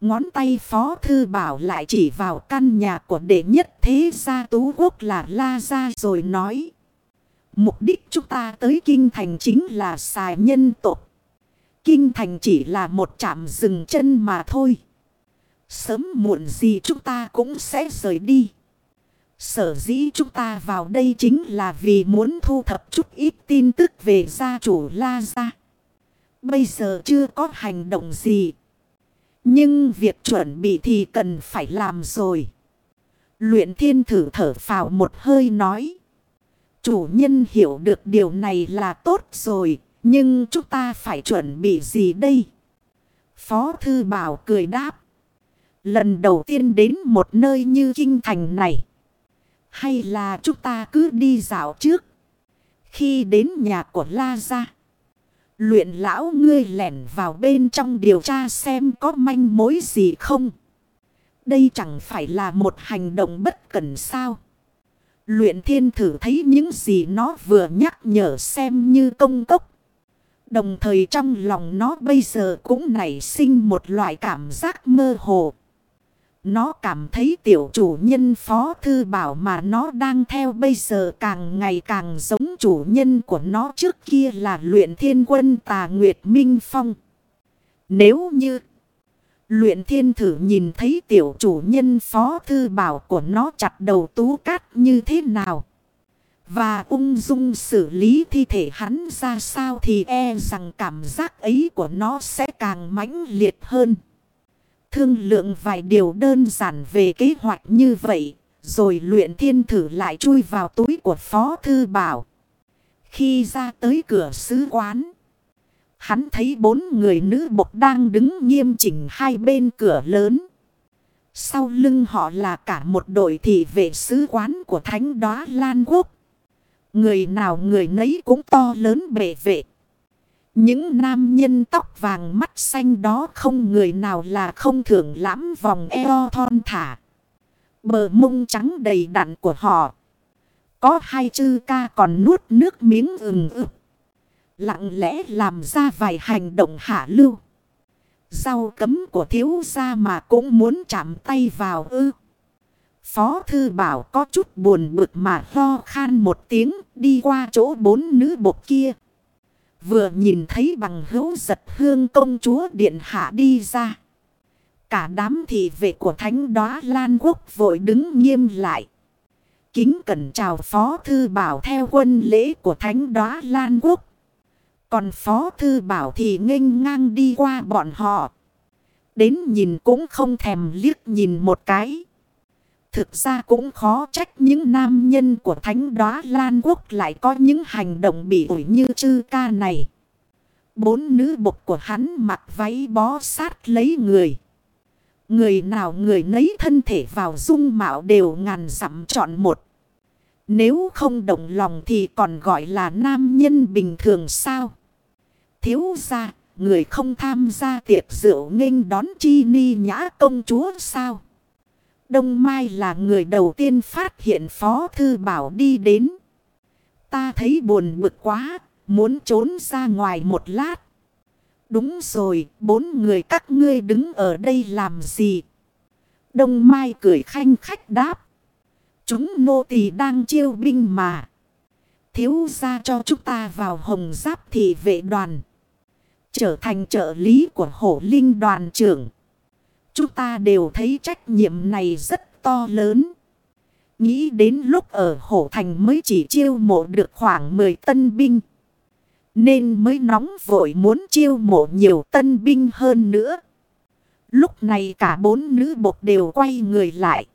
Ngón tay Phó Thư Bảo lại chỉ vào căn nhà của đệ nhất thế gia tú quốc là La Gia rồi nói. Mục đích chúng ta tới Kinh Thành chính là xài nhân tộc. Kinh Thành chỉ là một trạm dừng chân mà thôi. Sớm muộn gì chúng ta cũng sẽ rời đi. Sở dĩ chúng ta vào đây chính là vì muốn thu thập chút ít tin tức về gia chủ La Gia. Bây giờ chưa có hành động gì. Nhưng việc chuẩn bị thì cần phải làm rồi. Luyện thiên thử thở phào một hơi nói. Chủ nhân hiểu được điều này là tốt rồi. Nhưng chúng ta phải chuẩn bị gì đây? Phó Thư Bảo cười đáp. Lần đầu tiên đến một nơi như kinh thành này. Hay là chúng ta cứ đi dạo trước. Khi đến nhà của La Gia. Luyện lão ngươi lẻn vào bên trong điều tra xem có manh mối gì không. Đây chẳng phải là một hành động bất cần sao. Luyện thiên thử thấy những gì nó vừa nhắc nhở xem như công cốc. Đồng thời trong lòng nó bây giờ cũng nảy sinh một loại cảm giác mơ hồ. Nó cảm thấy tiểu chủ nhân phó thư bảo mà nó đang theo bây giờ càng ngày càng giống chủ nhân của nó trước kia là luyện thiên quân tà Nguyệt Minh Phong. Nếu như luyện thiên thử nhìn thấy tiểu chủ nhân phó thư bảo của nó chặt đầu tú cát như thế nào. Và ung dung xử lý thi thể hắn ra sao thì e rằng cảm giác ấy của nó sẽ càng mãnh liệt hơn. Thương lượng vài điều đơn giản về kế hoạch như vậy. Rồi luyện thiên thử lại chui vào túi của Phó Thư Bảo. Khi ra tới cửa sứ quán. Hắn thấy bốn người nữ bộc đang đứng nghiêm chỉnh hai bên cửa lớn. Sau lưng họ là cả một đội thị vệ sứ quán của thánh đoá Lan Quốc. Người nào người nấy cũng to lớn bệ vệ. Những nam nhân tóc vàng mắt xanh đó không người nào là không thưởng lãm vòng eo thon thả. Bờ mông trắng đầy đặn của họ. Có hai chư ca còn nuốt nước miếng ừng ực. Lặng lẽ làm ra vài hành động hạ lưu. Rau cấm của thiếu gia mà cũng muốn chạm tay vào ư. Phó thư bảo có chút buồn bực mà ho khan một tiếng, đi qua chỗ bốn nữ bột kia. Vừa nhìn thấy bằng hữu giật hương công chúa điện hạ đi ra. Cả đám thị vệ của thánh đóa Lan Quốc vội đứng nghiêm lại. Kính cẩn chào Phó Thư Bảo theo quân lễ của thánh đóa Lan Quốc. Còn Phó Thư Bảo thì nghênh ngang đi qua bọn họ. Đến nhìn cũng không thèm liếc nhìn một cái. Thực ra cũng khó trách những nam nhân của thánh đoá Lan Quốc lại có những hành động bị ủi như chư ca này. Bốn nữ bục của hắn mặc váy bó sát lấy người. Người nào người nấy thân thể vào dung mạo đều ngàn dặm chọn một. Nếu không động lòng thì còn gọi là nam nhân bình thường sao? Thiếu ra, người không tham gia tiệc rượu nghênh đón chi ni nhã công chúa sao? Đông Mai là người đầu tiên phát hiện Phó Thư Bảo đi đến. Ta thấy buồn bực quá, muốn trốn ra ngoài một lát. Đúng rồi, bốn người các ngươi đứng ở đây làm gì? Đông Mai cười khanh khách đáp. Chúng nô tỳ đang chiêu binh mà. Thiếu ra cho chúng ta vào hồng giáp thị vệ đoàn. Trở thành trợ lý của hổ linh đoàn trưởng. Chúng ta đều thấy trách nhiệm này rất to lớn. Nghĩ đến lúc ở Hổ Thành mới chỉ chiêu mộ được khoảng 10 tân binh. Nên mới nóng vội muốn chiêu mộ nhiều tân binh hơn nữa. Lúc này cả bốn nữ bột đều quay người lại.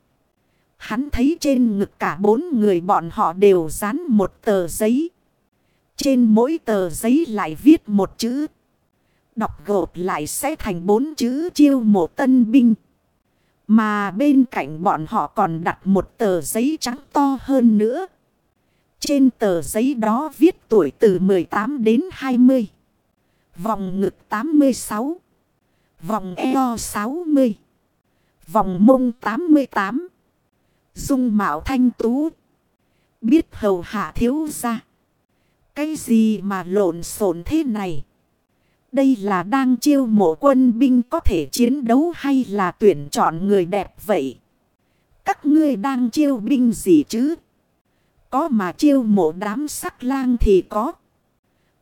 Hắn thấy trên ngực cả bốn người bọn họ đều dán một tờ giấy. Trên mỗi tờ giấy lại viết một chữ. Đọc gộp lại sẽ thành bốn chữ chiêu mộ tân binh. Mà bên cạnh bọn họ còn đặt một tờ giấy trắng to hơn nữa. Trên tờ giấy đó viết tuổi từ 18 đến 20. Vòng ngực 86. Vòng eo 60. Vòng mông 88. Dung mạo thanh tú. Biết hầu hạ thiếu ra. Cái gì mà lộn xộn thế này? Đây là đang chiêu mộ quân binh có thể chiến đấu hay là tuyển chọn người đẹp vậy? Các ngươi đang chiêu binh gì chứ? Có mà chiêu mộ đám sắc lang thì có.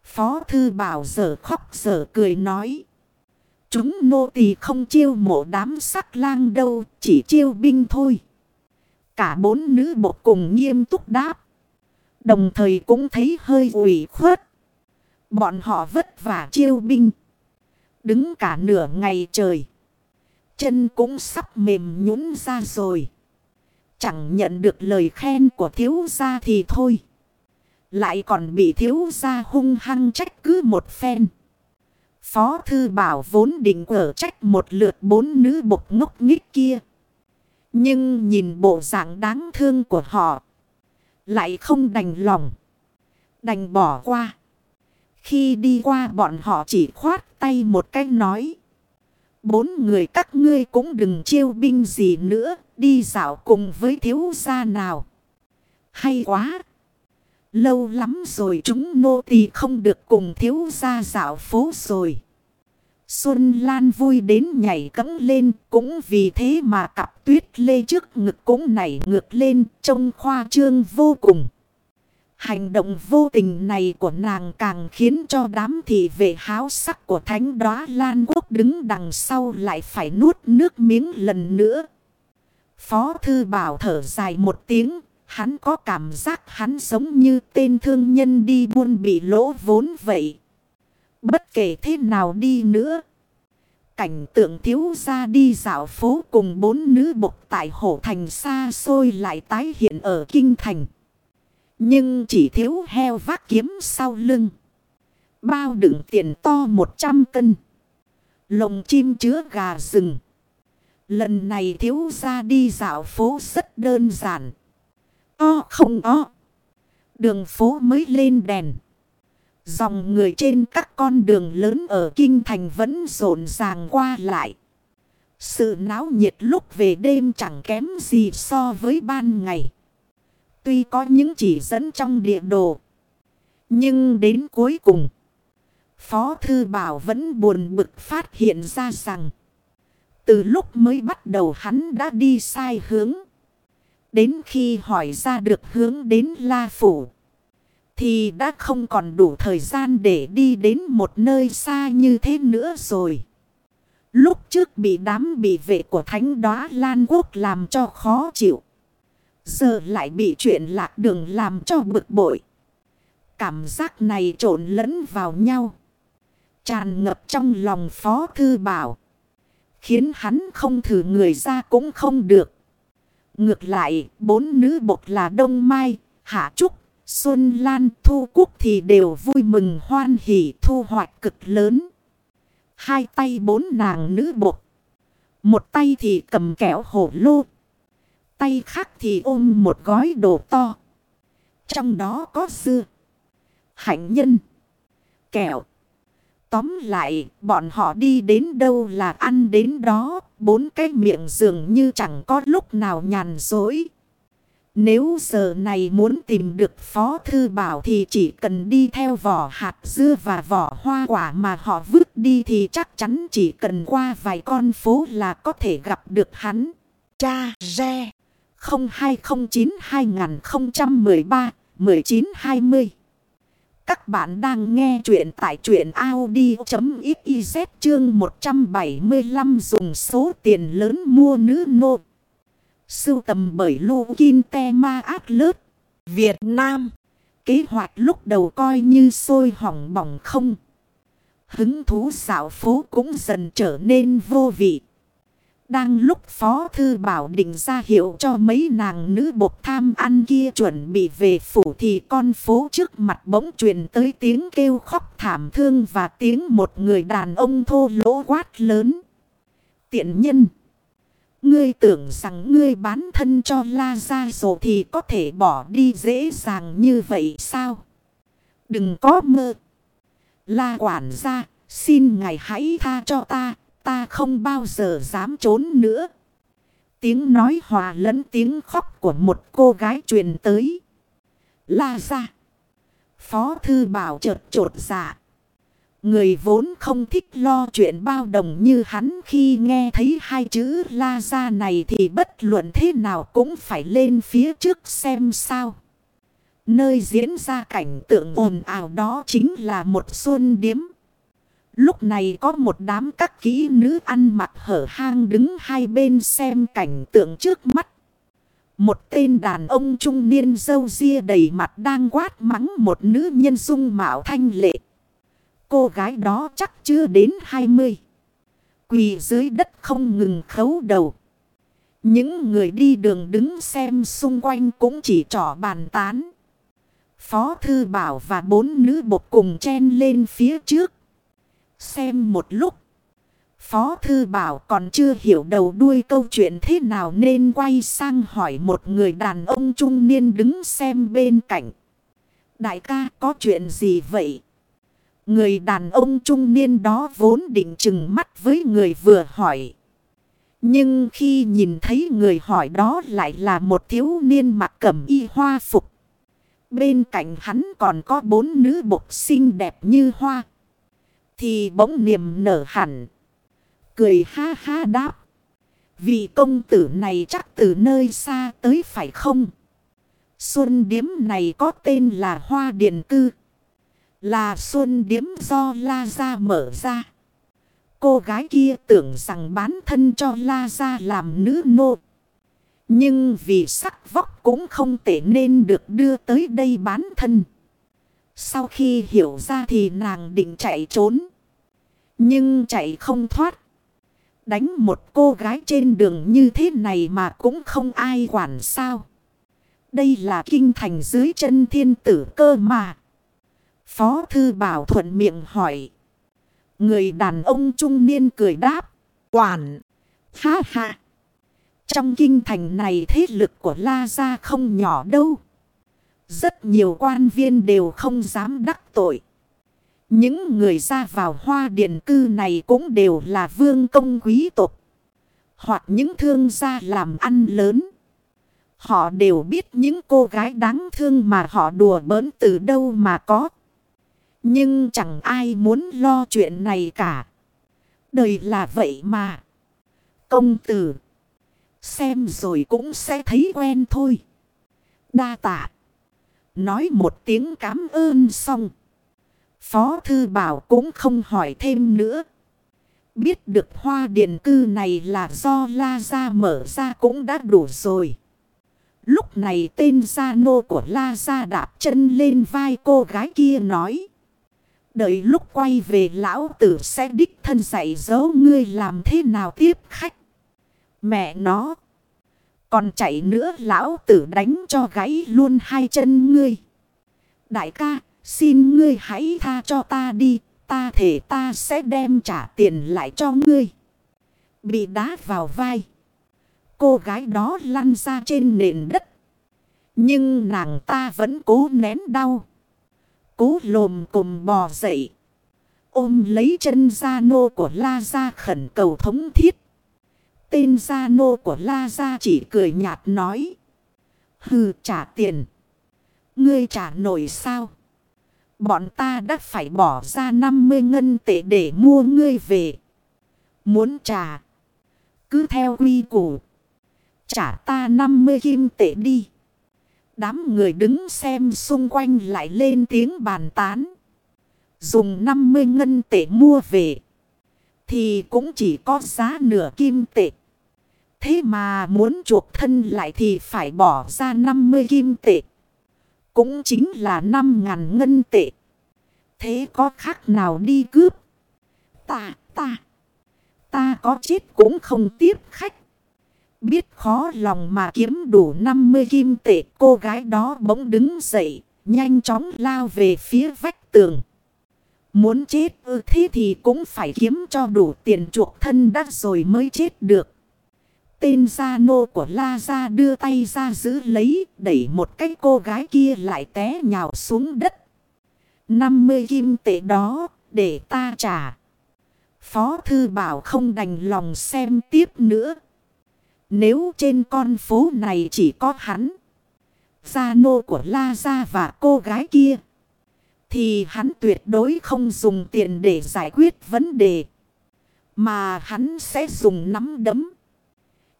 Phó thư bảo giờ khóc giờ cười nói. Chúng nô tỳ không chiêu mộ đám sắc lang đâu, chỉ chiêu binh thôi. Cả bốn nữ bộ cùng nghiêm túc đáp. Đồng thời cũng thấy hơi ủy khuất. Bọn họ vất vả chiêu binh. Đứng cả nửa ngày trời. Chân cũng sắp mềm nhũn ra rồi. Chẳng nhận được lời khen của thiếu gia thì thôi. Lại còn bị thiếu gia hung hăng trách cứ một phen. Phó thư bảo vốn định ở trách một lượt bốn nữ bột ngốc nghích kia. Nhưng nhìn bộ dạng đáng thương của họ, Lại không đành lòng. Đành bỏ qua. Khi đi qua bọn họ chỉ khoát tay một cách nói. Bốn người các ngươi cũng đừng chiêu binh gì nữa. Đi dạo cùng với thiếu gia nào. Hay quá. Lâu lắm rồi chúng nô tỳ không được cùng thiếu gia dạo phố rồi. Xuân Lan vui đến nhảy cẫng lên, cũng vì thế mà cặp tuyết lê trước ngực cũng nảy ngược lên, trông khoa trương vô cùng. Hành động vô tình này của nàng càng khiến cho đám thị vệ háo sắc của thánh đoá Lan Quốc đứng đằng sau lại phải nuốt nước miếng lần nữa. Phó thư bảo thở dài một tiếng, hắn có cảm giác hắn giống như tên thương nhân đi buôn bị lỗ vốn vậy. Bất kể thế nào đi nữa. Cảnh tượng thiếu ra đi dạo phố cùng bốn nữ bộc tại hổ thành xa xôi lại tái hiện ở kinh thành. Nhưng chỉ thiếu heo vác kiếm sau lưng. Bao đựng tiền to 100 cân. Lồng chim chứa gà rừng. Lần này thiếu ra đi dạo phố rất đơn giản. O không o. Đường phố mới lên đèn. Dòng người trên các con đường lớn ở Kinh Thành vẫn rộn ràng qua lại. Sự náo nhiệt lúc về đêm chẳng kém gì so với ban ngày. Tuy có những chỉ dẫn trong địa đồ. Nhưng đến cuối cùng. Phó Thư Bảo vẫn buồn bực phát hiện ra rằng. Từ lúc mới bắt đầu hắn đã đi sai hướng. Đến khi hỏi ra được hướng đến La Phủ. Thì đã không còn đủ thời gian để đi đến một nơi xa như thế nữa rồi. Lúc trước bị đám bị vệ của thánh đoá Lan Quốc làm cho khó chịu. Giờ lại bị chuyện lạc đường làm cho bực bội. Cảm giác này trộn lẫn vào nhau. Tràn ngập trong lòng phó thư bảo. Khiến hắn không thử người ra cũng không được. Ngược lại, bốn nữ bột là Đông Mai, Hạ Trúc, Xuân Lan, Thu quốc thì đều vui mừng hoan hỉ thu hoạch cực lớn. Hai tay bốn nàng nữ bột. Một tay thì cầm kẹo hổ lô. Tay khác thì ôm một gói đồ to. Trong đó có dưa, hạnh nhân, kẹo. Tóm lại, bọn họ đi đến đâu là ăn đến đó, bốn cái miệng dường như chẳng có lúc nào nhàn dối. Nếu giờ này muốn tìm được Phó Thư Bảo thì chỉ cần đi theo vỏ hạt dưa và vỏ hoa quả mà họ vứt đi thì chắc chắn chỉ cần qua vài con phố là có thể gặp được hắn. Cha Re 0209-2013-1920 Các bạn đang nghe chuyện tại chuyện Audi.xyz chương 175 dùng số tiền lớn mua nữ nô. Sưu tầm bởi Lô Kinh Te Ma Việt Nam. Kế hoạch lúc đầu coi như sôi hỏng bỏng không. Hứng thú xảo phố cũng dần trở nên vô vị. Đang lúc Phó Thư Bảo định ra hiệu cho mấy nàng nữ bột tham ăn kia chuẩn bị về phủ thì con phố trước mặt bỗng truyền tới tiếng kêu khóc thảm thương và tiếng một người đàn ông thô lỗ quát lớn. Tiện nhân! Ngươi tưởng rằng ngươi bán thân cho La Gia rồi thì có thể bỏ đi dễ dàng như vậy sao? Đừng có mơ! La quản gia, xin ngài hãy tha cho ta, Ta không bao giờ dám trốn nữa. Tiếng nói hòa lẫn tiếng khóc của một cô gái truyền tới. La ra. Phó thư bảo chợt trột dạ. Người vốn không thích lo chuyện bao đồng như hắn khi nghe thấy hai chữ la ra này thì bất luận thế nào cũng phải lên phía trước xem sao. Nơi diễn ra cảnh tượng ồn ào đó chính là một xuân điếm. Lúc này có một đám các kỹ nữ ăn mặc hở hang đứng hai bên xem cảnh tượng trước mắt. Một tên đàn ông trung niên dâu ria đầy mặt đang quát mắng một nữ nhân dung mạo thanh lệ. Cô gái đó chắc chưa đến 20. Quỳ dưới đất không ngừng khấu đầu. Những người đi đường đứng xem xung quanh cũng chỉ trỏ bàn tán. Phó Thư Bảo và bốn nữ bột cùng chen lên phía trước. Xem một lúc. Phó Thư Bảo còn chưa hiểu đầu đuôi câu chuyện thế nào nên quay sang hỏi một người đàn ông trung niên đứng xem bên cạnh. Đại ca, có chuyện gì vậy? Người đàn ông trung niên đó vốn định chừng mắt với người vừa hỏi. Nhưng khi nhìn thấy người hỏi đó lại là một thiếu niên mặc cẩm y hoa phục. Bên cạnh hắn còn có bốn nữ bộc xinh đẹp như hoa. Thì bỗng niềm nở hẳn. Cười ha ha đáp. vì công tử này chắc từ nơi xa tới phải không? Xuân điếm này có tên là Hoa Điện Cư. Là xuân điếm do La Gia mở ra. Cô gái kia tưởng rằng bán thân cho La Gia làm nữ nô. Nhưng vì sắc vóc cũng không tệ nên được đưa tới đây bán thân. Sau khi hiểu ra thì nàng định chạy trốn. Nhưng chạy không thoát. Đánh một cô gái trên đường như thế này mà cũng không ai quản sao. Đây là kinh thành dưới chân thiên tử cơ mà. Phó thư bảo thuận miệng hỏi. Người đàn ông trung niên cười đáp. Quản. Ha ha. Trong kinh thành này thế lực của La Gia không nhỏ đâu. Rất nhiều quan viên đều không dám đắc tội. Những người ra vào hoa điện cư này cũng đều là vương công quý tộc. Hoặc những thương gia làm ăn lớn. Họ đều biết những cô gái đáng thương mà họ đùa bỡn từ đâu mà có. Nhưng chẳng ai muốn lo chuyện này cả. Đời là vậy mà. Công tử. Xem rồi cũng sẽ thấy quen thôi. Đa tạ. Nói một tiếng cảm ơn xong. Phó Thư Bảo cũng không hỏi thêm nữa. Biết được hoa điện cư này là do La Gia mở ra cũng đã đủ rồi. Lúc này tên gia nô của La Gia đạp chân lên vai cô gái kia nói. Đợi lúc quay về lão tử sẽ đích thân dạy dấu ngươi làm thế nào tiếp khách. Mẹ nó. Còn chạy nữa lão tử đánh cho gãy luôn hai chân ngươi. Đại ca, xin ngươi hãy tha cho ta đi. Ta thể ta sẽ đem trả tiền lại cho ngươi. Bị đá vào vai. Cô gái đó lăn ra trên nền đất. Nhưng nàng ta vẫn cố nén đau. Cố lồm cồm bò dậy. Ôm lấy chân gia nô của La Gia khẩn cầu thống thiết. Tên gia nô của La Gia chỉ cười nhạt nói. Hừ, trả tiền. Ngươi trả nổi sao? Bọn ta đã phải bỏ ra 50 ngân tệ để mua ngươi về. Muốn trả. Cứ theo quy củ. Trả ta 50 kim tệ đi. Đám người đứng xem xung quanh lại lên tiếng bàn tán. Dùng 50 ngân tệ mua về. Thì cũng chỉ có giá nửa kim tệ. Thế mà muốn chuộc thân lại thì phải bỏ ra 50 kim tệ. Cũng chính là 5.000 ngân tệ. Thế có khác nào đi cướp? Ta, ta, ta có chết cũng không tiếp khách. Biết khó lòng mà kiếm đủ 50 kim tệ cô gái đó bỗng đứng dậy, nhanh chóng lao về phía vách tường. Muốn chết ư thế thì cũng phải kiếm cho đủ tiền chuộc thân đắt rồi mới chết được. Tên gia nô của La Gia đưa tay ra giữ lấy, đẩy một cái cô gái kia lại té nhào xuống đất. 50 kim tệ đó, để ta trả. Phó Thư Bảo không đành lòng xem tiếp nữa. Nếu trên con phố này chỉ có hắn, gia nô của La Gia và cô gái kia, thì hắn tuyệt đối không dùng tiền để giải quyết vấn đề. Mà hắn sẽ dùng nắm đấm.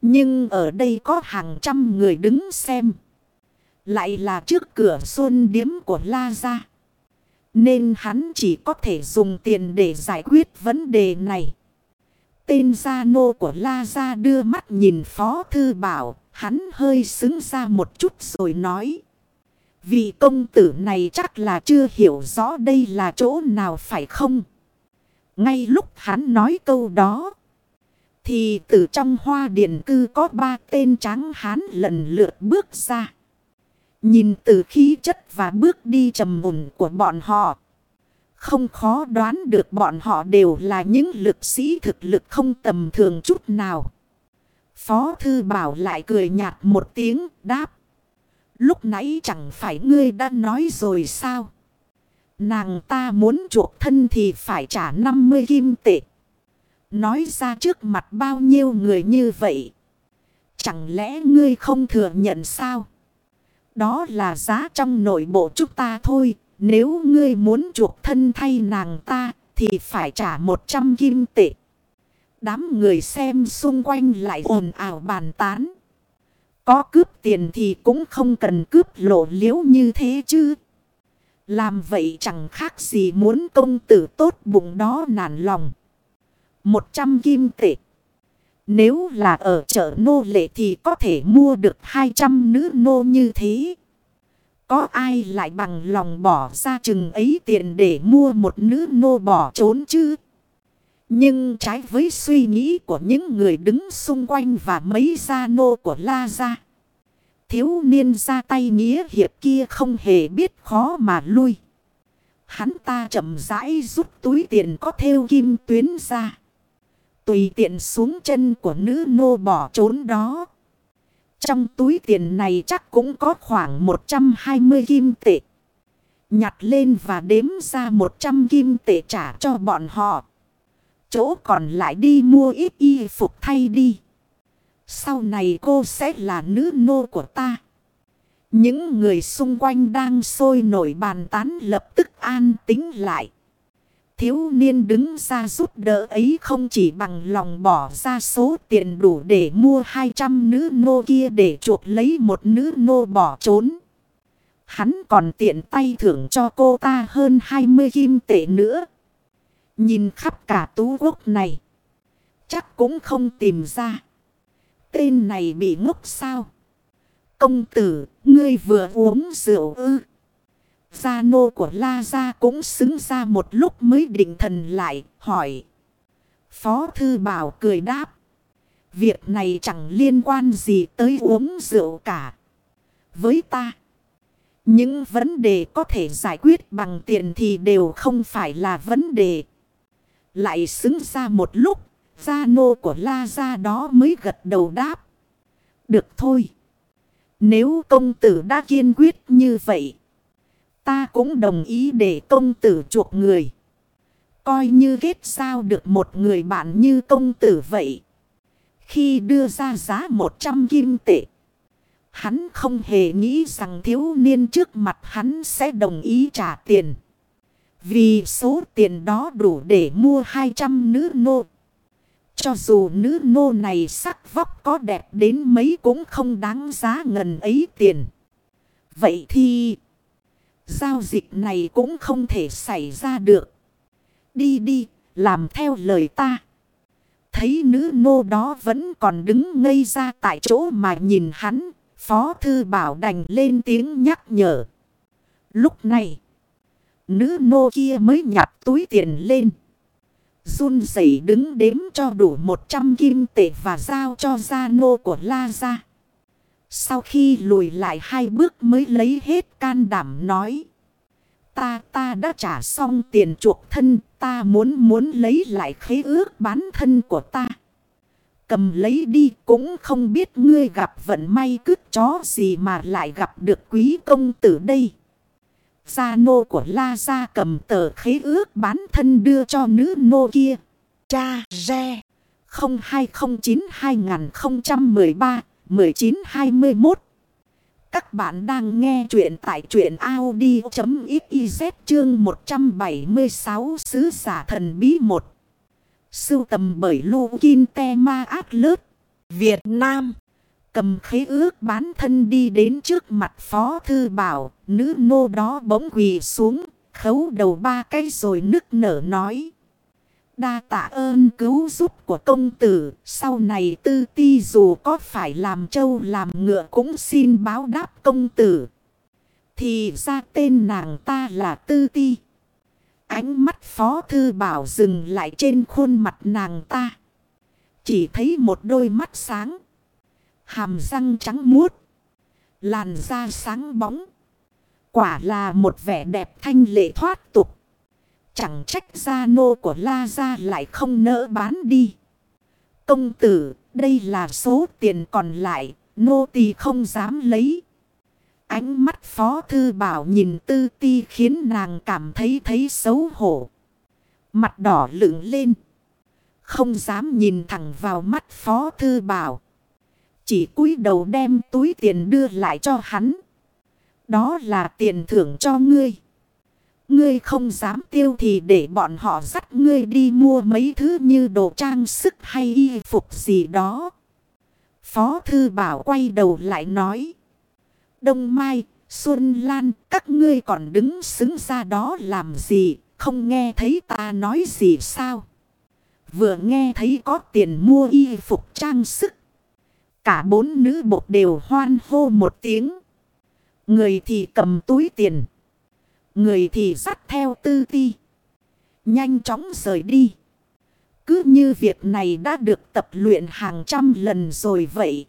Nhưng ở đây có hàng trăm người đứng xem. Lại là trước cửa xuân điếm của La Gia. Nên hắn chỉ có thể dùng tiền để giải quyết vấn đề này. Tên gia nô của La Gia đưa mắt nhìn Phó Thư Bảo. Hắn hơi xứng ra một chút rồi nói. Vị công tử này chắc là chưa hiểu rõ đây là chỗ nào phải không? Ngay lúc hắn nói câu đó. Thì từ trong hoa điện cư có ba tên trắng hán lần lượt bước ra. Nhìn từ khí chất và bước đi trầm mùn của bọn họ. Không khó đoán được bọn họ đều là những lực sĩ thực lực không tầm thường chút nào. Phó thư bảo lại cười nhạt một tiếng, đáp. Lúc nãy chẳng phải ngươi đã nói rồi sao? Nàng ta muốn chuộc thân thì phải trả 50 kim tệ. Nói ra trước mặt bao nhiêu người như vậy. Chẳng lẽ ngươi không thừa nhận sao? Đó là giá trong nội bộ chúng ta thôi. Nếu ngươi muốn chuộc thân thay nàng ta, thì phải trả 100 kim tệ. Đám người xem xung quanh lại ồn ào bàn tán. Có cướp tiền thì cũng không cần cướp lộ liễu như thế chứ. Làm vậy chẳng khác gì muốn công tử tốt bụng đó nản lòng. Một trăm kim tệ. Nếu là ở chợ nô lệ thì có thể mua được hai trăm nữ nô như thế. Có ai lại bằng lòng bỏ ra chừng ấy tiền để mua một nữ nô bỏ trốn chứ? Nhưng trái với suy nghĩ của những người đứng xung quanh và mấy gia nô của La Gia. Thiếu niên ra tay nghĩa hiệp kia không hề biết khó mà lui. Hắn ta chậm rãi rút túi tiền có theo kim tuyến ra. Tùy tiện xuống chân của nữ nô bỏ trốn đó. Trong túi tiền này chắc cũng có khoảng 120 kim tệ. Nhặt lên và đếm ra 100 kim tệ trả cho bọn họ. Chỗ còn lại đi mua ít y phục thay đi. Sau này cô sẽ là nữ nô của ta. Những người xung quanh đang sôi nổi bàn tán lập tức an tính lại. Thiếu niên đứng ra giúp đỡ ấy không chỉ bằng lòng bỏ ra số tiền đủ để mua 200 nữ nô kia để chuộc lấy một nữ nô bỏ trốn. Hắn còn tiện tay thưởng cho cô ta hơn 20 kim tệ nữa. Nhìn khắp cả tú quốc này. Chắc cũng không tìm ra. Tên này bị ngốc sao? Công tử, ngươi vừa uống rượu ư. Gia nô của La Gia cũng xứng ra một lúc mới định thần lại, hỏi. Phó Thư Bảo cười đáp. Việc này chẳng liên quan gì tới uống rượu cả. Với ta, những vấn đề có thể giải quyết bằng tiền thì đều không phải là vấn đề. Lại xứng ra một lúc, gia nô của La Gia đó mới gật đầu đáp. Được thôi. Nếu công tử đã kiên quyết như vậy. Ta cũng đồng ý để công tử chuộc người. Coi như kết sao được một người bạn như công tử vậy. Khi đưa ra giá 100 kim tệ. Hắn không hề nghĩ rằng thiếu niên trước mặt hắn sẽ đồng ý trả tiền. Vì số tiền đó đủ để mua 200 nữ nô. Cho dù nữ nô này sắc vóc có đẹp đến mấy cũng không đáng giá ngần ấy tiền. Vậy thì giao dịch này cũng không thể xảy ra được. Đi đi, làm theo lời ta. Thấy nữ nô đó vẫn còn đứng ngây ra tại chỗ mà nhìn hắn. Phó thư bảo đành lên tiếng nhắc nhở. Lúc này, nữ nô kia mới nhặt túi tiền lên run rẩy đứng đếm cho đủ 100 kim tệ và giao cho gia nô của La Gia. Sau khi lùi lại hai bước mới lấy hết can đảm nói. Ta ta đã trả xong tiền chuộc thân, ta muốn muốn lấy lại khế ước bán thân của ta. Cầm lấy đi cũng không biết ngươi gặp vận may cứt chó gì mà lại gặp được quý công tử đây. Gia nô của La Gia cầm tờ khế ước bán thân đưa cho nữ nô kia. Cha Re 19-21 Các bạn đang nghe chuyện tại chuyện Audi.xyz chương 176 Sứ giả thần bí 1 Sưu tầm bởi Lô Kinh Te Ma Át Lớt Việt Nam Cầm khế ước bán thân đi đến trước mặt phó thư bảo. Nữ nô đó bỗng quỳ xuống. Khấu đầu ba cây rồi nức nở nói. Đa tạ ơn cứu giúp của công tử. Sau này tư ti dù có phải làm trâu làm ngựa cũng xin báo đáp công tử. Thì ra tên nàng ta là tư ti. Ánh mắt phó thư bảo dừng lại trên khuôn mặt nàng ta. Chỉ thấy một đôi mắt sáng. Hàm răng trắng muốt. Làn da sáng bóng. Quả là một vẻ đẹp thanh lệ thoát tục. Chẳng trách gia nô của La Gia lại không nỡ bán đi. Công tử, đây là số tiền còn lại, nô tỳ không dám lấy. Ánh mắt phó thư bảo nhìn tư ti khiến nàng cảm thấy thấy xấu hổ. Mặt đỏ lửng lên. Không dám nhìn thẳng vào mắt phó thư bảo. Chỉ cúi đầu đem túi tiền đưa lại cho hắn. Đó là tiền thưởng cho ngươi. Ngươi không dám tiêu thì để bọn họ dắt ngươi đi mua mấy thứ như đồ trang sức hay y phục gì đó. Phó Thư Bảo quay đầu lại nói. Đông Mai, Xuân Lan, các ngươi còn đứng xứng ra đó làm gì, không nghe thấy ta nói gì sao? Vừa nghe thấy có tiền mua y phục trang sức. Cả bốn nữ bột đều hoan hô một tiếng. Người thì cầm túi tiền. Người thì dắt theo tư ti. Nhanh chóng rời đi. Cứ như việc này đã được tập luyện hàng trăm lần rồi vậy.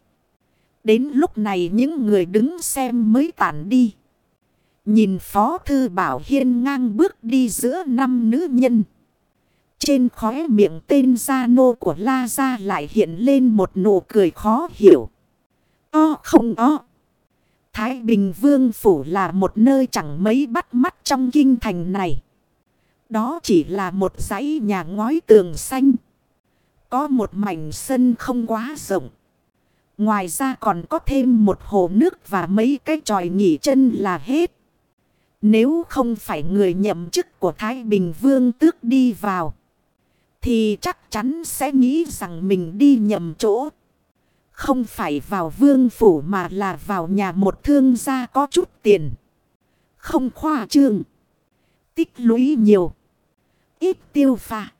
Đến lúc này những người đứng xem mới tản đi. Nhìn Phó Thư Bảo Hiên ngang bước đi giữa năm nữ nhân. Trên khóe miệng tên gia nô của La Gia lại hiện lên một nụ cười khó hiểu. O không o. Thái Bình Vương Phủ là một nơi chẳng mấy bắt mắt trong kinh thành này. Đó chỉ là một dãy nhà ngói tường xanh. Có một mảnh sân không quá rộng. Ngoài ra còn có thêm một hồ nước và mấy cái tròi nghỉ chân là hết. Nếu không phải người nhậm chức của Thái Bình Vương tước đi vào. Thì chắc chắn sẽ nghĩ rằng mình đi nhầm chỗ. Không phải vào vương phủ mà là vào nhà một thương gia có chút tiền. Không khoa trương. Tích lũy nhiều. Ít tiêu pha.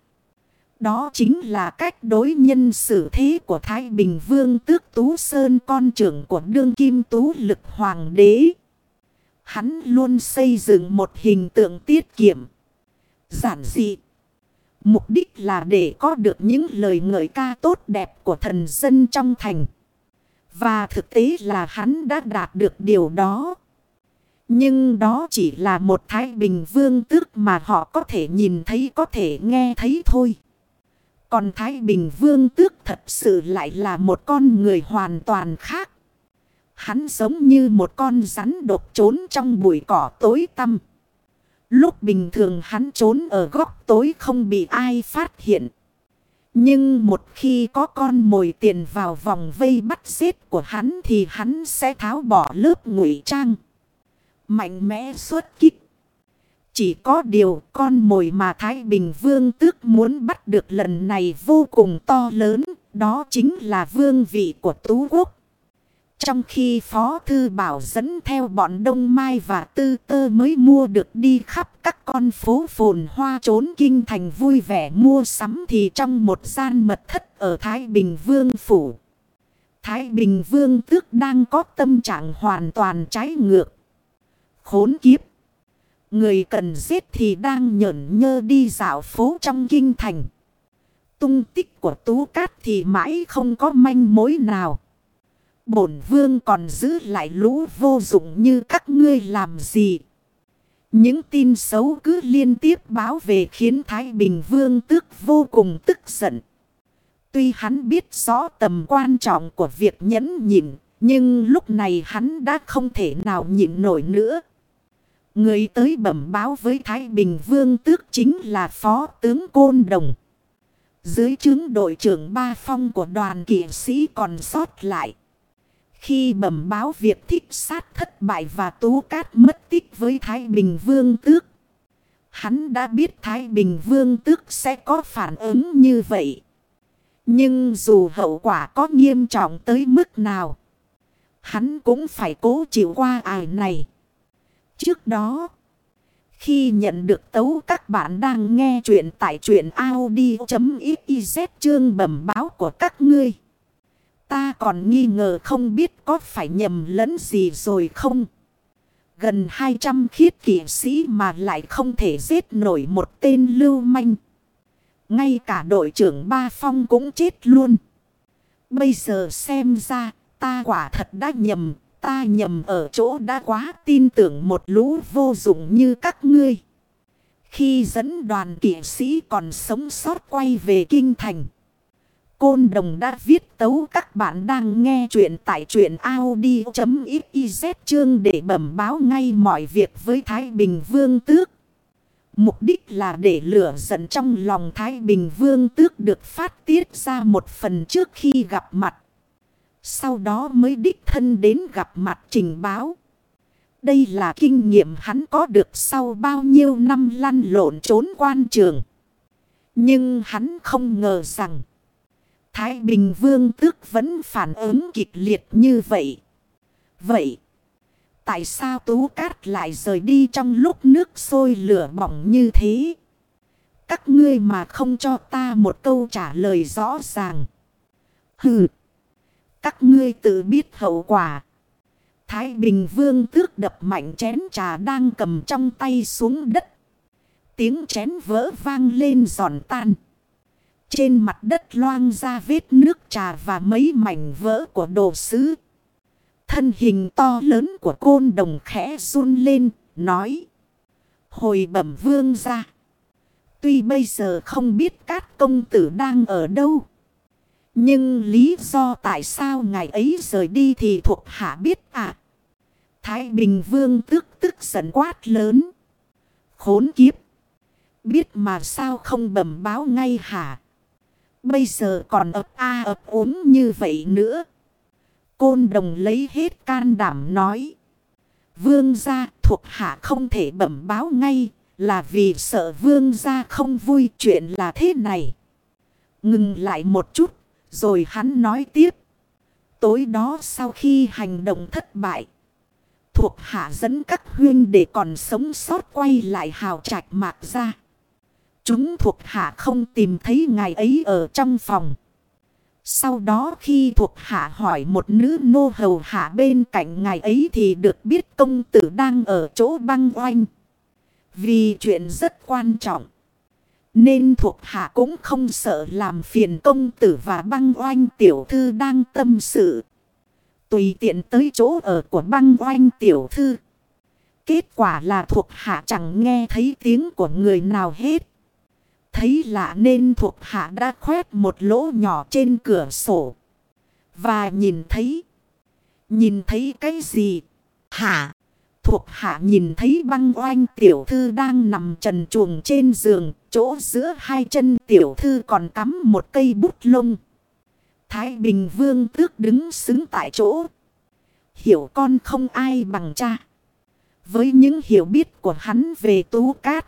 Đó chính là cách đối nhân xử thế của Thái Bình Vương Tước Tú Sơn con trưởng của đương kim tú lực hoàng đế. Hắn luôn xây dựng một hình tượng tiết kiệm. Giản dị. Mục đích là để có được những lời ngợi ca tốt đẹp của thần dân trong thành. Và thực tế là hắn đã đạt được điều đó. Nhưng đó chỉ là một thái bình vương tước mà họ có thể nhìn thấy, có thể nghe thấy thôi. Còn Thái Bình Vương tước thật sự lại là một con người hoàn toàn khác. Hắn giống như một con rắn độc trốn trong bụi cỏ tối tăm. Lúc bình thường hắn trốn ở góc tối không bị ai phát hiện. Nhưng một khi có con mồi tiền vào vòng vây bắt giết của hắn thì hắn sẽ tháo bỏ lớp ngụy trang. Mạnh mẽ xuất kích. Chỉ có điều con mồi mà Thái Bình Vương tước muốn bắt được lần này vô cùng to lớn. Đó chính là vương vị của Tú Quốc. Trong khi Phó Thư Bảo dẫn theo bọn Đông Mai và Tư Tơ mới mua được đi khắp các con phố phồn hoa trốn kinh thành vui vẻ mua sắm thì trong một gian mật thất ở Thái Bình Vương Phủ. Thái Bình Vương tước đang có tâm trạng hoàn toàn trái ngược. Khốn kiếp. Người cần giết thì đang nhởn nhơ đi dạo phố trong kinh thành. Tung tích của Tú Cát thì mãi không có manh mối nào. Bổn vương còn giữ lại lũ vô dụng như các ngươi làm gì. Những tin xấu cứ liên tiếp báo về khiến Thái Bình Vương tước vô cùng tức giận. Tuy hắn biết rõ tầm quan trọng của việc nhẫn nhịn, nhưng lúc này hắn đã không thể nào nhịn nổi nữa. Người tới bẩm báo với Thái Bình Vương tước chính là Phó tướng Côn Đồng. Dưới chứng đội trưởng Ba Phong của đoàn kỵ sĩ còn sót lại. Khi bẩm báo việc thích sát thất bại và tú cát mất tích với Thái Bình Vương tước. Hắn đã biết Thái Bình Vương tước sẽ có phản ứng như vậy. Nhưng dù hậu quả có nghiêm trọng tới mức nào. Hắn cũng phải cố chịu qua ải này. Trước đó, khi nhận được tấu các bạn đang nghe chuyện tại chuyện Audi.xyz chương bẩm báo của các ngươi. Ta còn nghi ngờ không biết có phải nhầm lẫn gì rồi không. Gần 200 khiết kỷ sĩ mà lại không thể giết nổi một tên lưu manh. Ngay cả đội trưởng Ba Phong cũng chết luôn. Bây giờ xem ra, ta quả thật đã nhầm, Ta nhầm ở chỗ đã quá tin tưởng một lũ vô dụng như các ngươi. Khi dẫn đoàn kỷ sĩ còn sống sót quay về kinh thành. Côn Đồng đã viết tấu các bạn đang nghe chuyện tại chuyện Audi.xyz chương để bẩm báo ngay mọi việc với Thái Bình Vương Tước. Mục đích là để lửa giận trong lòng Thái Bình Vương Tước được phát tiết ra một phần trước khi gặp mặt. Sau đó mới đích thân đến gặp mặt trình báo. Đây là kinh nghiệm hắn có được sau bao nhiêu năm lăn lộn trốn quan trường. Nhưng hắn không ngờ rằng Thái Bình Vương tước vẫn phản ứng kịch liệt như vậy. Vậy, tại sao Tú Cát lại rời đi trong lúc nước sôi lửa bỏng như thế? Các ngươi mà không cho ta một câu trả lời rõ ràng. Hừ, các ngươi tự biết hậu quả. Thái Bình Vương tước đập mạnh chén trà đang cầm trong tay xuống đất. Tiếng chén vỡ vang lên giòn tan. Trên mặt đất loang ra vết nước trà và mấy mảnh vỡ của đồ sứ. Thân hình to lớn của côn đồng khẽ run lên, nói. Hồi bẩm vương ra. Tuy bây giờ không biết các công tử đang ở đâu. Nhưng lý do tại sao ngày ấy rời đi thì thuộc hạ biết à. Thái Bình Vương tức tức giận quát lớn. Khốn kiếp. Biết mà sao không bẩm báo ngay hả? Bây giờ còn ập a ập uống như vậy nữa. Côn đồng lấy hết can đảm nói. Vương gia thuộc hạ không thể bẩm báo ngay. Là vì sợ vương gia không vui chuyện là thế này. Ngừng lại một chút. Rồi hắn nói tiếp. Tối đó sau khi hành động thất bại. Thuộc hạ dẫn các huyên để còn sống sót quay lại hào trạch mạc ra. Chúng thuộc hạ không tìm thấy ngài ấy ở trong phòng. Sau đó khi thuộc hạ hỏi một nữ nô hầu hạ bên cạnh ngài ấy thì được biết công tử đang ở chỗ băng oanh. Vì chuyện rất quan trọng. Nên thuộc hạ cũng không sợ làm phiền công tử và băng oanh tiểu thư đang tâm sự. Tùy tiện tới chỗ ở của băng oanh tiểu thư. Kết quả là thuộc hạ chẳng nghe thấy tiếng của người nào hết. Thấy lạ nên thuộc hạ đã khoét một lỗ nhỏ trên cửa sổ. Và nhìn thấy. Nhìn thấy cái gì? Hả? Thuộc hạ nhìn thấy băng oanh tiểu thư đang nằm trần chuồng trên giường. Chỗ giữa hai chân tiểu thư còn cắm một cây bút lông. Thái Bình Vương tước đứng xứng tại chỗ. Hiểu con không ai bằng cha. Với những hiểu biết của hắn về tú cát.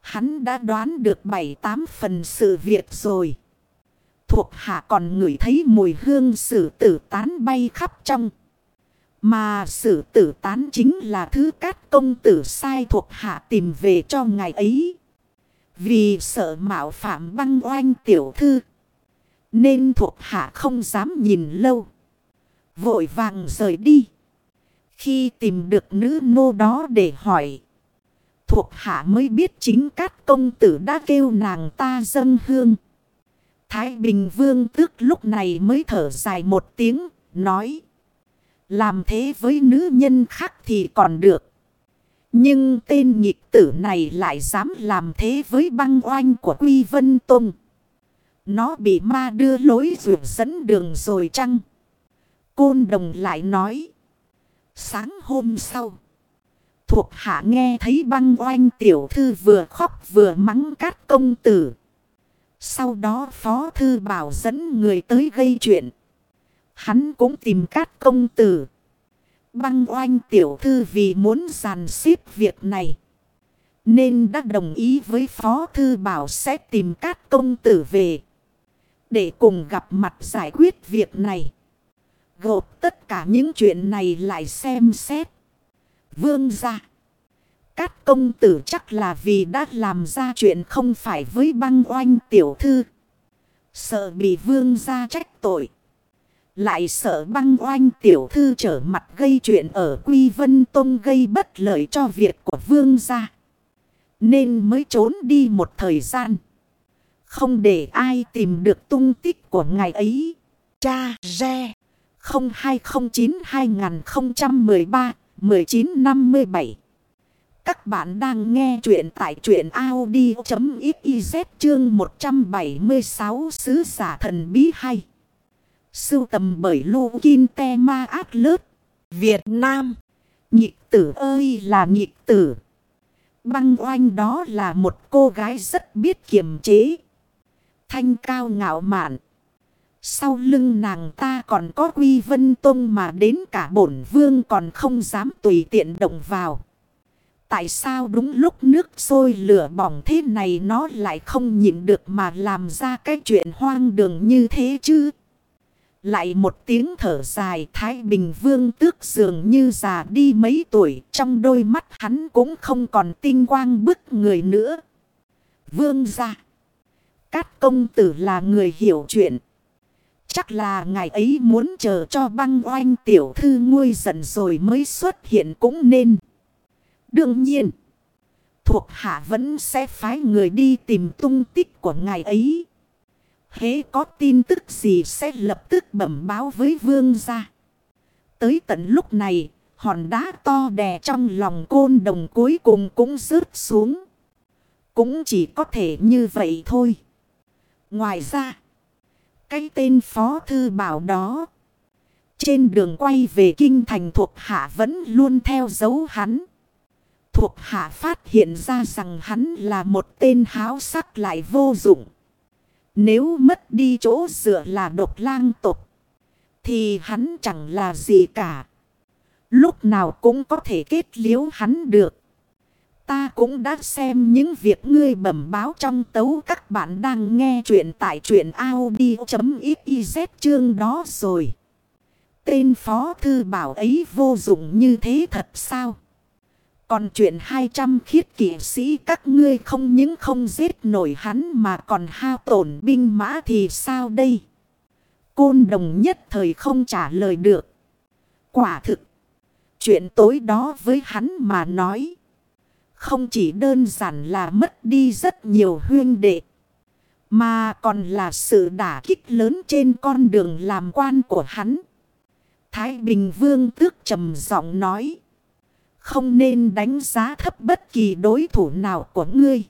Hắn đã đoán được bảy tám phần sự việc rồi. Thuộc hạ còn ngửi thấy mùi hương sử tử tán bay khắp trong. Mà sử tử tán chính là thứ cát công tử sai thuộc hạ tìm về cho ngài ấy. Vì sợ mạo phạm băng oanh tiểu thư. Nên thuộc hạ không dám nhìn lâu. Vội vàng rời đi. Khi tìm được nữ nô đó để hỏi. Thuộc hạ mới biết chính các công tử đã kêu nàng ta dâng hương. Thái Bình Vương tước lúc này mới thở dài một tiếng, nói. Làm thế với nữ nhân khác thì còn được. Nhưng tên nhịp tử này lại dám làm thế với băng oanh của Quy Vân Tông. Nó bị ma đưa lối rượu dẫn đường rồi chăng? Côn đồng lại nói. Sáng hôm sau. Thuộc hạ nghe thấy băng oanh tiểu thư vừa khóc vừa mắng cát công tử. Sau đó phó thư bảo dẫn người tới gây chuyện. Hắn cũng tìm cát công tử. Băng oanh tiểu thư vì muốn giàn xếp việc này. Nên đã đồng ý với phó thư bảo sẽ tìm cát công tử về. Để cùng gặp mặt giải quyết việc này. Gộp tất cả những chuyện này lại xem xét. Vương ra. Các công tử chắc là vì đã làm ra chuyện không phải với băng oanh tiểu thư. Sợ bị vương ra trách tội. Lại sợ băng oanh tiểu thư trở mặt gây chuyện ở Quy Vân Tông gây bất lợi cho việc của vương gia. Nên mới trốn đi một thời gian. Không để ai tìm được tung tích của ngài ấy. Cha Re 1957 Các bạn đang nghe chuyện tại chuyện Audi.xyz chương 176 Sứ giả thần bí hay. Sưu tầm bởi Lô Kinh Te Ma Át Lớt. Việt Nam. nhị tử ơi là nhị tử. Băng oanh đó là một cô gái rất biết kiềm chế. Thanh cao ngạo mạn. Sau lưng nàng ta còn có quy vân tông mà đến cả bổn vương còn không dám tùy tiện động vào. Tại sao đúng lúc nước sôi lửa bỏng thế này nó lại không nhịn được mà làm ra cái chuyện hoang đường như thế chứ? Lại một tiếng thở dài, Thái Bình Vương tước dường như già đi mấy tuổi. Trong đôi mắt hắn cũng không còn tinh quang bức người nữa. Vương ra. Cát công tử là người hiểu chuyện. Chắc là ngày ấy muốn chờ cho băng oanh tiểu thư nguôi giận rồi mới xuất hiện cũng nên. Đương nhiên. Thuộc hạ vẫn sẽ phái người đi tìm tung tích của ngài ấy. Hế có tin tức gì sẽ lập tức bẩm báo với vương gia. Tới tận lúc này, hòn đá to đè trong lòng côn đồng cuối cùng cũng rớt xuống. Cũng chỉ có thể như vậy thôi. Ngoài ra, cái tên phó thư bảo đó. Trên đường quay về kinh thành thuộc hạ vẫn luôn theo dấu hắn. Thuộc hạ phát hiện ra rằng hắn là một tên háo sắc lại vô dụng. Nếu mất đi chỗ dựa là độc lang tục. Thì hắn chẳng là gì cả. Lúc nào cũng có thể kết liễu hắn được. Ta cũng đã xem những việc ngươi bẩm báo trong tấu các bạn đang nghe chuyện tại truyện Audi.xyz chương đó rồi. Tên phó thư bảo ấy vô dụng như thế thật sao? Còn chuyện 200 khiết kỷ sĩ các ngươi không những không giết nổi hắn mà còn hao tổn binh mã thì sao đây? Côn đồng nhất thời không trả lời được. Quả thực. Chuyện tối đó với hắn mà nói. Không chỉ đơn giản là mất đi rất nhiều huyên đệ. Mà còn là sự đả kích lớn trên con đường làm quan của hắn. Thái Bình Vương tước trầm giọng nói. Không nên đánh giá thấp bất kỳ đối thủ nào của ngươi.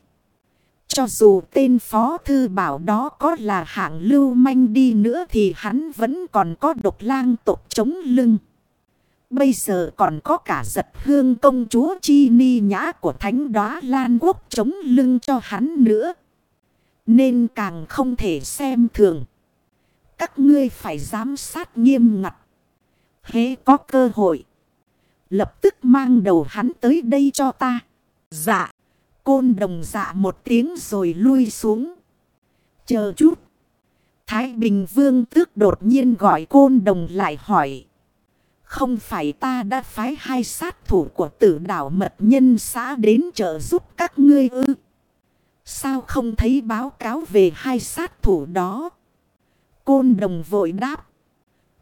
Cho dù tên phó thư bảo đó có là hạng lưu manh đi nữa thì hắn vẫn còn có độc lang tộc chống lưng. Bây giờ còn có cả giật hương công chúa chi ni nhã của thánh đoá lan quốc chống lưng cho hắn nữa. Nên càng không thể xem thường. Các ngươi phải giám sát nghiêm ngặt. Hế có cơ hội. Lập tức mang đầu hắn tới đây cho ta. Dạ. Côn đồng dạ một tiếng rồi lui xuống. Chờ chút. Thái Bình Vương tước đột nhiên gọi côn đồng lại hỏi. Không phải ta đã phái hai sát thủ của tử đảo mật nhân xã đến trợ giúp các ngươi ư? Sao không thấy báo cáo về hai sát thủ đó? Côn đồng vội đáp.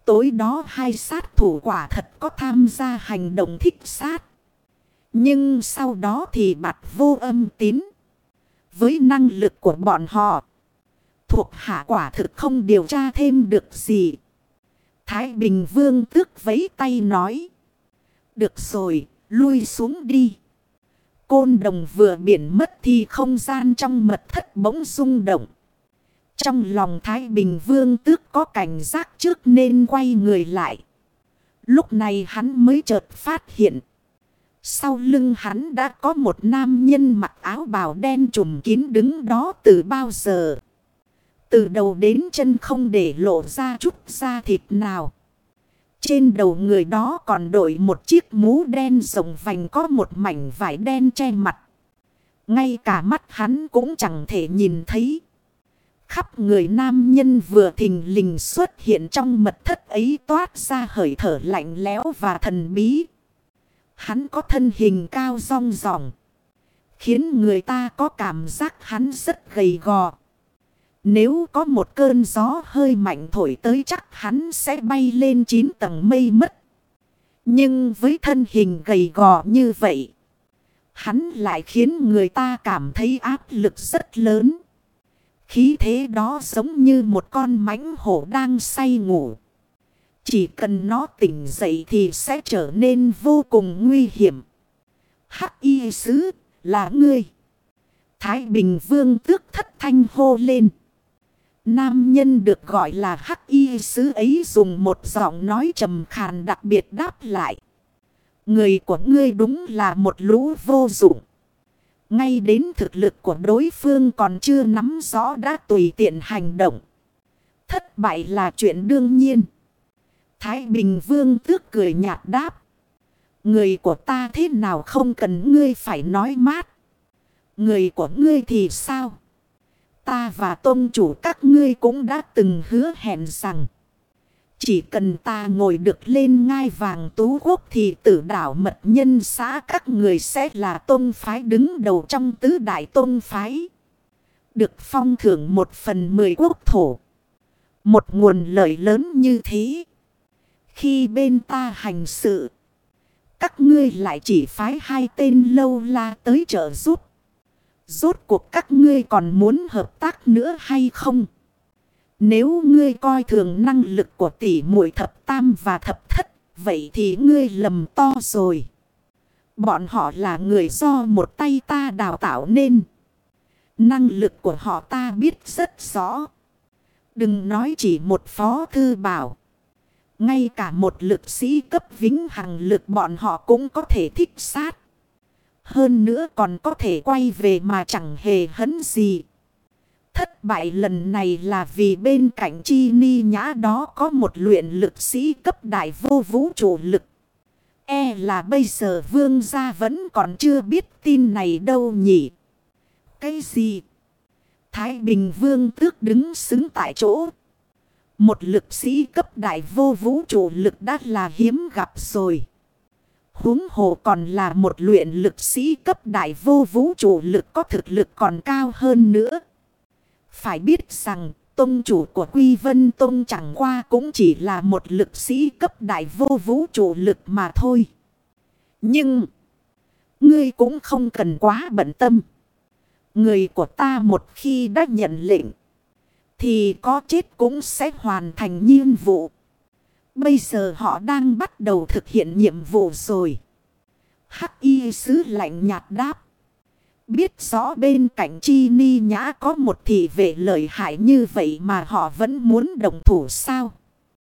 Tối đó hai sát thủ quả thật có tham gia hành động thích sát. Nhưng sau đó thì bặt vô âm tín. Với năng lực của bọn họ. Thuộc hạ quả thực không điều tra thêm được gì. Thái Bình Vương tước vấy tay nói. Được rồi, lui xuống đi. Côn đồng vừa biển mất thì không gian trong mật thất bỗng rung động. Trong lòng Thái Bình Vương tước có cảnh giác trước nên quay người lại. Lúc này hắn mới chợt phát hiện. Sau lưng hắn đã có một nam nhân mặc áo bào đen trùm kín đứng đó từ bao giờ. Từ đầu đến chân không để lộ ra chút da thịt nào. Trên đầu người đó còn đội một chiếc mũ đen rồng vành có một mảnh vải đen che mặt. Ngay cả mắt hắn cũng chẳng thể nhìn thấy. Khắp người nam nhân vừa thình lình xuất hiện trong mật thất ấy toát ra hởi thở lạnh lẽo và thần bí. Hắn có thân hình cao rong ròng. Khiến người ta có cảm giác hắn rất gầy gò. Nếu có một cơn gió hơi mạnh thổi tới chắc hắn sẽ bay lên 9 tầng mây mất. Nhưng với thân hình gầy gò như vậy, hắn lại khiến người ta cảm thấy áp lực rất lớn. Khí thế đó giống như một con mãnh hổ đang say ngủ. Chỉ cần nó tỉnh dậy thì sẽ trở nên vô cùng nguy hiểm. Hắc y sứ là ngươi. Thái Bình Vương tước thất thanh hô lên. Nam nhân được gọi là Hắc y sứ ấy dùng một giọng nói trầm khàn đặc biệt đáp lại. Người của ngươi đúng là một lũ vô dụng. Ngay đến thực lực của đối phương còn chưa nắm rõ đã tùy tiện hành động. Thất bại là chuyện đương nhiên. Thái Bình Vương tước cười nhạt đáp. Người của ta thế nào không cần ngươi phải nói mát. Người của ngươi thì sao? Ta và tôn chủ các ngươi cũng đã từng hứa hẹn rằng. Chỉ cần ta ngồi được lên ngai vàng tú quốc thì tử đảo mật nhân xã các người sẽ là tôn phái đứng đầu trong tứ đại tôn phái. Được phong thưởng một phần mười quốc thổ. Một nguồn lợi lớn như thế. Khi bên ta hành sự. Các ngươi lại chỉ phái hai tên lâu la tới trợ giúp. Rốt cuộc các ngươi còn muốn hợp tác nữa hay không? Nếu ngươi coi thường năng lực của tỷ muội thập tam và thập thất, vậy thì ngươi lầm to rồi. Bọn họ là người do một tay ta đào tạo nên. Năng lực của họ ta biết rất rõ. Đừng nói chỉ một phó thư bảo. Ngay cả một lực sĩ cấp vĩnh hằng lực bọn họ cũng có thể thích sát. Hơn nữa còn có thể quay về mà chẳng hề hấn gì. Thất bại lần này là vì bên cạnh chi ni nhã đó có một luyện lực sĩ cấp đại vô vũ trụ lực. E là bây giờ vương gia vẫn còn chưa biết tin này đâu nhỉ. Cái gì? Thái Bình Vương tước đứng xứng tại chỗ. Một lực sĩ cấp đại vô vũ trụ lực đã là hiếm gặp rồi huống hồ còn là một luyện lực sĩ cấp đại vô vũ trụ lực có thực lực còn cao hơn nữa. Phải biết rằng tôn chủ của Quy Vân Tôn chẳng qua cũng chỉ là một lực sĩ cấp đại vô vũ trụ lực mà thôi. Nhưng, ngươi cũng không cần quá bận tâm. Người của ta một khi đã nhận lệnh, thì có chết cũng sẽ hoàn thành nhiệm vụ. Bây giờ họ đang bắt đầu thực hiện nhiệm vụ rồi. Hắc y sứ lạnh nhạt đáp. Biết rõ bên cạnh chi ni nhã có một thị vệ lợi hại như vậy mà họ vẫn muốn đồng thủ sao?